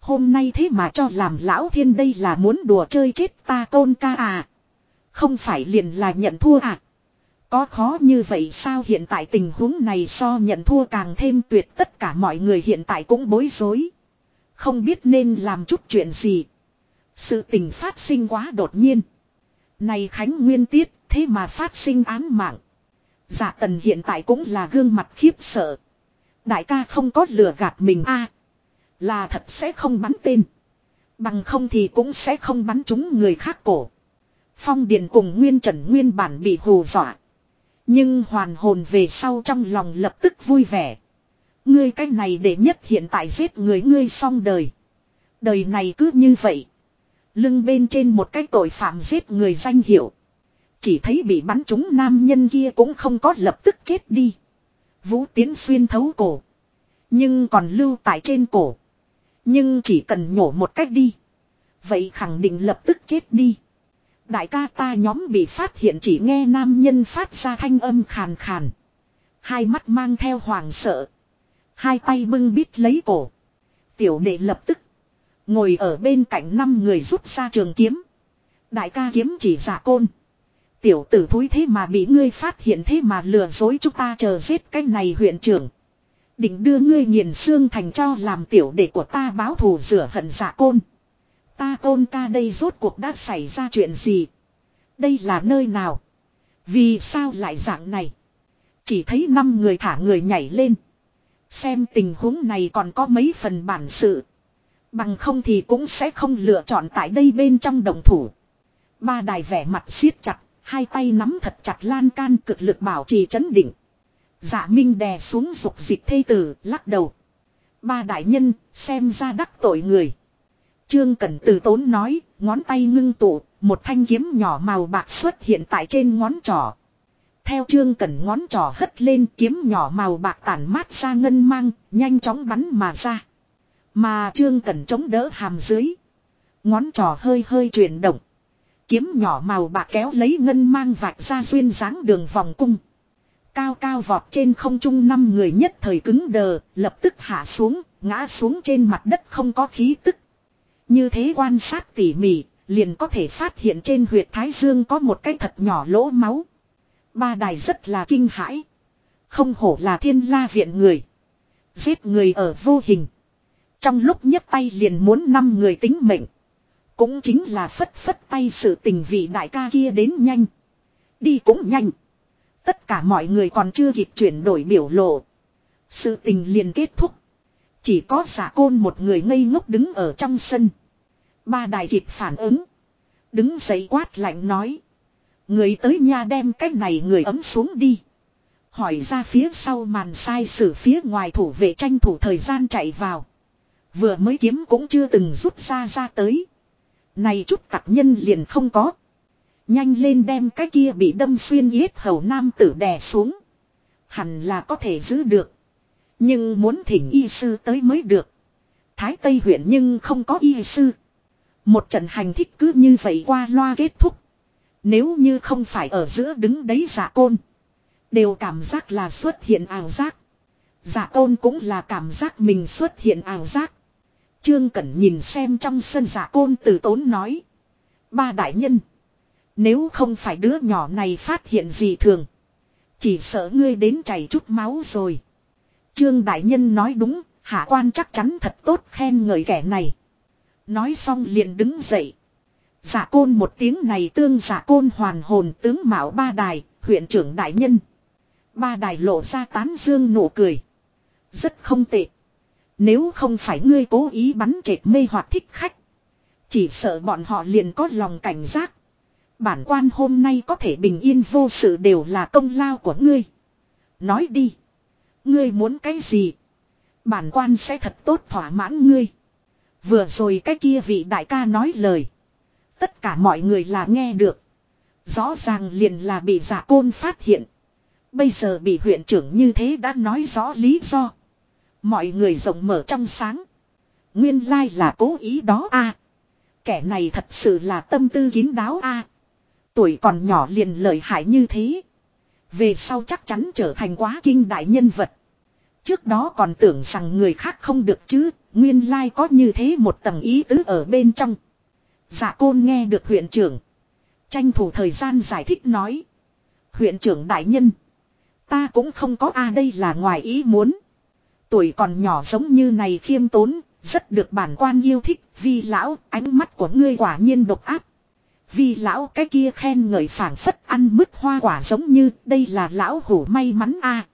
Speaker 1: Hôm nay thế mà cho làm lão thiên đây là muốn đùa chơi chết ta tôn ca à. Không phải liền là nhận thua à. Có khó như vậy sao hiện tại tình huống này so nhận thua càng thêm tuyệt tất cả mọi người hiện tại cũng bối rối. Không biết nên làm chút chuyện gì. Sự tình phát sinh quá đột nhiên. Này Khánh Nguyên Tiết thế mà phát sinh án mạng. Dạ tần hiện tại cũng là gương mặt khiếp sợ. Đại ca không có lừa gạt mình a Là thật sẽ không bắn tên. Bằng không thì cũng sẽ không bắn trúng người khác cổ. Phong Điền cùng Nguyên Trần nguyên bản bị hù dọa. Nhưng hoàn hồn về sau trong lòng lập tức vui vẻ. Ngươi cái này để nhất hiện tại giết người ngươi xong đời. Đời này cứ như vậy. Lưng bên trên một cái tội phạm giết người danh hiệu. Chỉ thấy bị bắn trúng nam nhân kia cũng không có lập tức chết đi. Vũ tiến xuyên thấu cổ. Nhưng còn lưu tại trên cổ. Nhưng chỉ cần nhổ một cách đi. Vậy khẳng định lập tức chết đi. Đại ca ta nhóm bị phát hiện chỉ nghe nam nhân phát ra thanh âm khàn khàn. Hai mắt mang theo hoàng sợ. Hai tay bưng bít lấy cổ. Tiểu đệ lập tức. Ngồi ở bên cạnh năm người rút ra trường kiếm. Đại ca kiếm chỉ giả côn. Tiểu tử thúi thế mà bị ngươi phát hiện thế mà lừa dối chúng ta chờ giết cái này huyện trưởng. Định đưa ngươi nghiền xương thành cho làm tiểu đệ của ta báo thù rửa hận giả côn. Ta côn ca đây rốt cuộc đã xảy ra chuyện gì? Đây là nơi nào? Vì sao lại dạng này? Chỉ thấy năm người thả người nhảy lên. Xem tình huống này còn có mấy phần bản sự. Bằng không thì cũng sẽ không lựa chọn tại đây bên trong đồng thủ. Ba đài vẻ mặt siết chặt, hai tay nắm thật chặt lan can cực lực bảo trì chấn định. Dạ Minh đè xuống dục dịch thê tử, lắc đầu. Ba đại nhân, xem ra đắc tội người. Trương Cẩn từ tốn nói, ngón tay ngưng tụ, một thanh kiếm nhỏ màu bạc xuất hiện tại trên ngón trỏ. Theo Trương Cẩn ngón trỏ hất lên kiếm nhỏ màu bạc tản mát ra ngân mang, nhanh chóng bắn mà ra. Mà Trương Cẩn chống đỡ hàm dưới. Ngón trỏ hơi hơi chuyển động. Kiếm nhỏ màu bạc kéo lấy ngân mang vạch ra duyên dáng đường vòng cung. Cao cao vọt trên không trung năm người nhất thời cứng đờ, lập tức hạ xuống, ngã xuống trên mặt đất không có khí tức. Như thế quan sát tỉ mỉ, liền có thể phát hiện trên huyệt thái dương có một cái thật nhỏ lỗ máu. Ba đài rất là kinh hãi. Không hổ là thiên la viện người. Giết người ở vô hình. Trong lúc nhấc tay liền muốn năm người tính mệnh. Cũng chính là phất phất tay sự tình vị đại ca kia đến nhanh. Đi cũng nhanh. Tất cả mọi người còn chưa kịp chuyển đổi biểu lộ. Sự tình liền kết thúc. Chỉ có giả côn một người ngây ngốc đứng ở trong sân. Ba đại kịp phản ứng. Đứng dậy quát lạnh nói. Người tới nha đem cái này người ấm xuống đi. Hỏi ra phía sau màn sai sử phía ngoài thủ vệ tranh thủ thời gian chạy vào. Vừa mới kiếm cũng chưa từng rút ra ra tới. Này chút tặc nhân liền không có. Nhanh lên đem cái kia bị đâm xuyên yết hầu nam tử đè xuống. Hẳn là có thể giữ được. Nhưng muốn thỉnh y sư tới mới được. Thái Tây huyện nhưng không có y sư. Một trận hành thích cứ như vậy qua loa kết thúc. Nếu như không phải ở giữa đứng đấy giả côn. Đều cảm giác là xuất hiện ảo giác. Giả côn cũng là cảm giác mình xuất hiện ảo giác. Trương Cẩn nhìn xem trong sân giả côn từ tốn nói. Ba đại nhân. Nếu không phải đứa nhỏ này phát hiện gì thường. Chỉ sợ ngươi đến chảy chút máu rồi. Trương đại nhân nói đúng, hạ quan chắc chắn thật tốt khen ngợi kẻ này. Nói xong liền đứng dậy. Giả côn một tiếng này tương giả côn hoàn hồn tướng mạo ba đài, huyện trưởng đại nhân. Ba đài lộ ra tán dương nụ cười. Rất không tệ. Nếu không phải ngươi cố ý bắn chệch mê hoặc thích khách. Chỉ sợ bọn họ liền có lòng cảnh giác. Bản quan hôm nay có thể bình yên vô sự đều là công lao của ngươi. Nói đi. Ngươi muốn cái gì? Bản quan sẽ thật tốt thỏa mãn ngươi. Vừa rồi cái kia vị đại ca nói lời. Tất cả mọi người là nghe được. Rõ ràng liền là bị giả côn phát hiện. Bây giờ bị huyện trưởng như thế đã nói rõ lý do. Mọi người rộng mở trong sáng. Nguyên lai là cố ý đó a. Kẻ này thật sự là tâm tư kín đáo a. Tuổi còn nhỏ liền lợi hại như thế. Về sau chắc chắn trở thành quá kinh đại nhân vật. Trước đó còn tưởng rằng người khác không được chứ, nguyên lai có như thế một tầng ý tứ ở bên trong. Dạ côn nghe được huyện trưởng. Tranh thủ thời gian giải thích nói. Huyện trưởng đại nhân. Ta cũng không có a đây là ngoài ý muốn. Tuổi còn nhỏ giống như này khiêm tốn, rất được bản quan yêu thích, vì lão, ánh mắt của ngươi quả nhiên độc áp. Vì lão cái kia khen ngợi phảng phất ăn mứt hoa quả giống như đây là lão hổ may mắn a. À.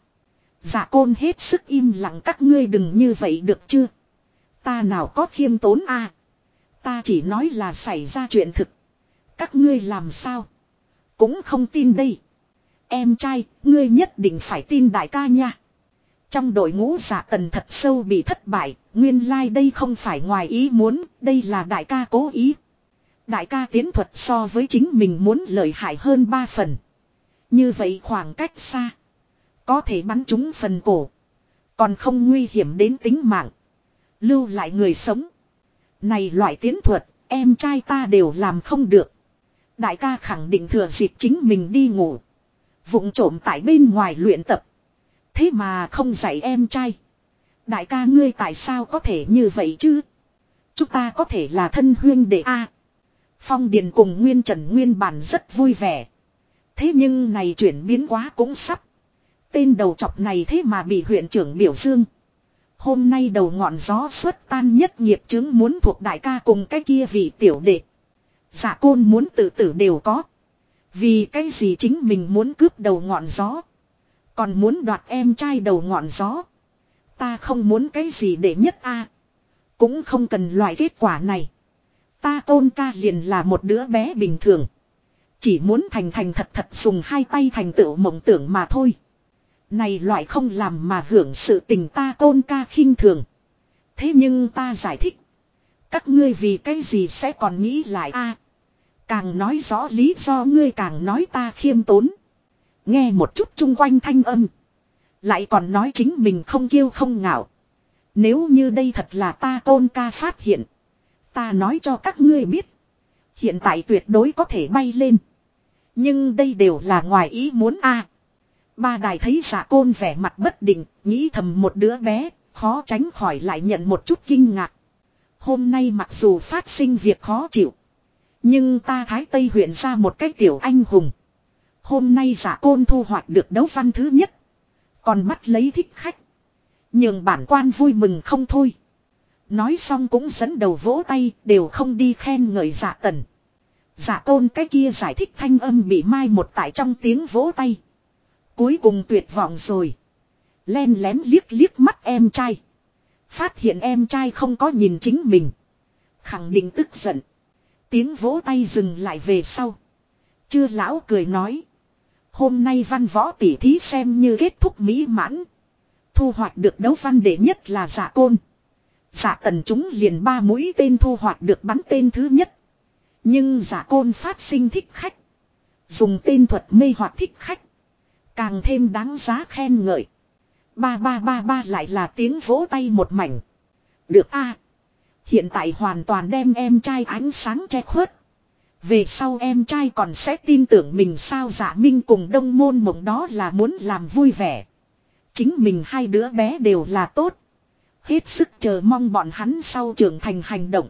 Speaker 1: Dạ côn hết sức im lặng các ngươi đừng như vậy được chưa? Ta nào có khiêm tốn a? Ta chỉ nói là xảy ra chuyện thực. Các ngươi làm sao? Cũng không tin đây. Em trai, ngươi nhất định phải tin đại ca nha. Trong đội ngũ giả tần thật sâu bị thất bại, nguyên lai like đây không phải ngoài ý muốn, đây là đại ca cố ý. Đại ca tiến thuật so với chính mình muốn lợi hại hơn ba phần. Như vậy khoảng cách xa. Có thể bắn trúng phần cổ. Còn không nguy hiểm đến tính mạng. Lưu lại người sống. Này loại tiến thuật, em trai ta đều làm không được. Đại ca khẳng định thừa dịp chính mình đi ngủ. vụng trộm tại bên ngoài luyện tập. Thế mà không dạy em trai. Đại ca ngươi tại sao có thể như vậy chứ? Chúng ta có thể là thân huyên đệ A. Phong Điền cùng Nguyên Trần Nguyên bản rất vui vẻ. Thế nhưng này chuyển biến quá cũng sắp. Tên đầu chọc này thế mà bị huyện trưởng biểu dương. Hôm nay đầu ngọn gió xuất tan nhất nghiệp chứng muốn thuộc đại ca cùng cái kia vị tiểu đệ. Giả côn muốn tự tử đều có. Vì cái gì chính mình muốn cướp đầu ngọn gió. Còn muốn đoạt em trai đầu ngọn gió. Ta không muốn cái gì để nhất a Cũng không cần loại kết quả này. Ta tôn ca liền là một đứa bé bình thường. Chỉ muốn thành thành thật thật dùng hai tay thành tựu mộng tưởng mà thôi. Này loại không làm mà hưởng sự tình ta tôn ca khinh thường. Thế nhưng ta giải thích. Các ngươi vì cái gì sẽ còn nghĩ lại a Càng nói rõ lý do ngươi càng nói ta khiêm tốn. Nghe một chút chung quanh thanh âm. Lại còn nói chính mình không kiêu không ngạo. Nếu như đây thật là ta tôn ca phát hiện. Ta nói cho các ngươi biết. Hiện tại tuyệt đối có thể bay lên. Nhưng đây đều là ngoài ý muốn a. Ba đài thấy giả côn vẻ mặt bất định, nghĩ thầm một đứa bé, khó tránh khỏi lại nhận một chút kinh ngạc. Hôm nay mặc dù phát sinh việc khó chịu. Nhưng ta thái Tây huyện ra một cái tiểu anh hùng. Hôm nay giả côn thu hoạch được đấu văn thứ nhất. Còn bắt lấy thích khách. Nhưng bản quan vui mừng không thôi. Nói xong cũng dẫn đầu vỗ tay, đều không đi khen ngợi giả tần. Giả tôn cái kia giải thích thanh âm bị mai một tại trong tiếng vỗ tay. Cuối cùng tuyệt vọng rồi. Len lén liếc liếc mắt em trai. Phát hiện em trai không có nhìn chính mình. Khẳng định tức giận. Tiếng vỗ tay dừng lại về sau. Chưa lão cười nói. Hôm nay văn võ tỷ thí xem như kết thúc mỹ mãn. Thu hoạch được đấu văn đệ nhất là giả côn. Giả tần chúng liền ba mũi tên thu hoạch được bắn tên thứ nhất. Nhưng giả côn phát sinh thích khách. Dùng tên thuật mê hoặc thích khách. Càng thêm đáng giá khen ngợi. Ba ba ba ba lại là tiếng vỗ tay một mảnh. Được a Hiện tại hoàn toàn đem em trai ánh sáng che khuất. Về sau em trai còn sẽ tin tưởng mình sao giả minh cùng đông môn mộng đó là muốn làm vui vẻ. Chính mình hai đứa bé đều là tốt. Hết sức chờ mong bọn hắn sau trưởng thành hành động.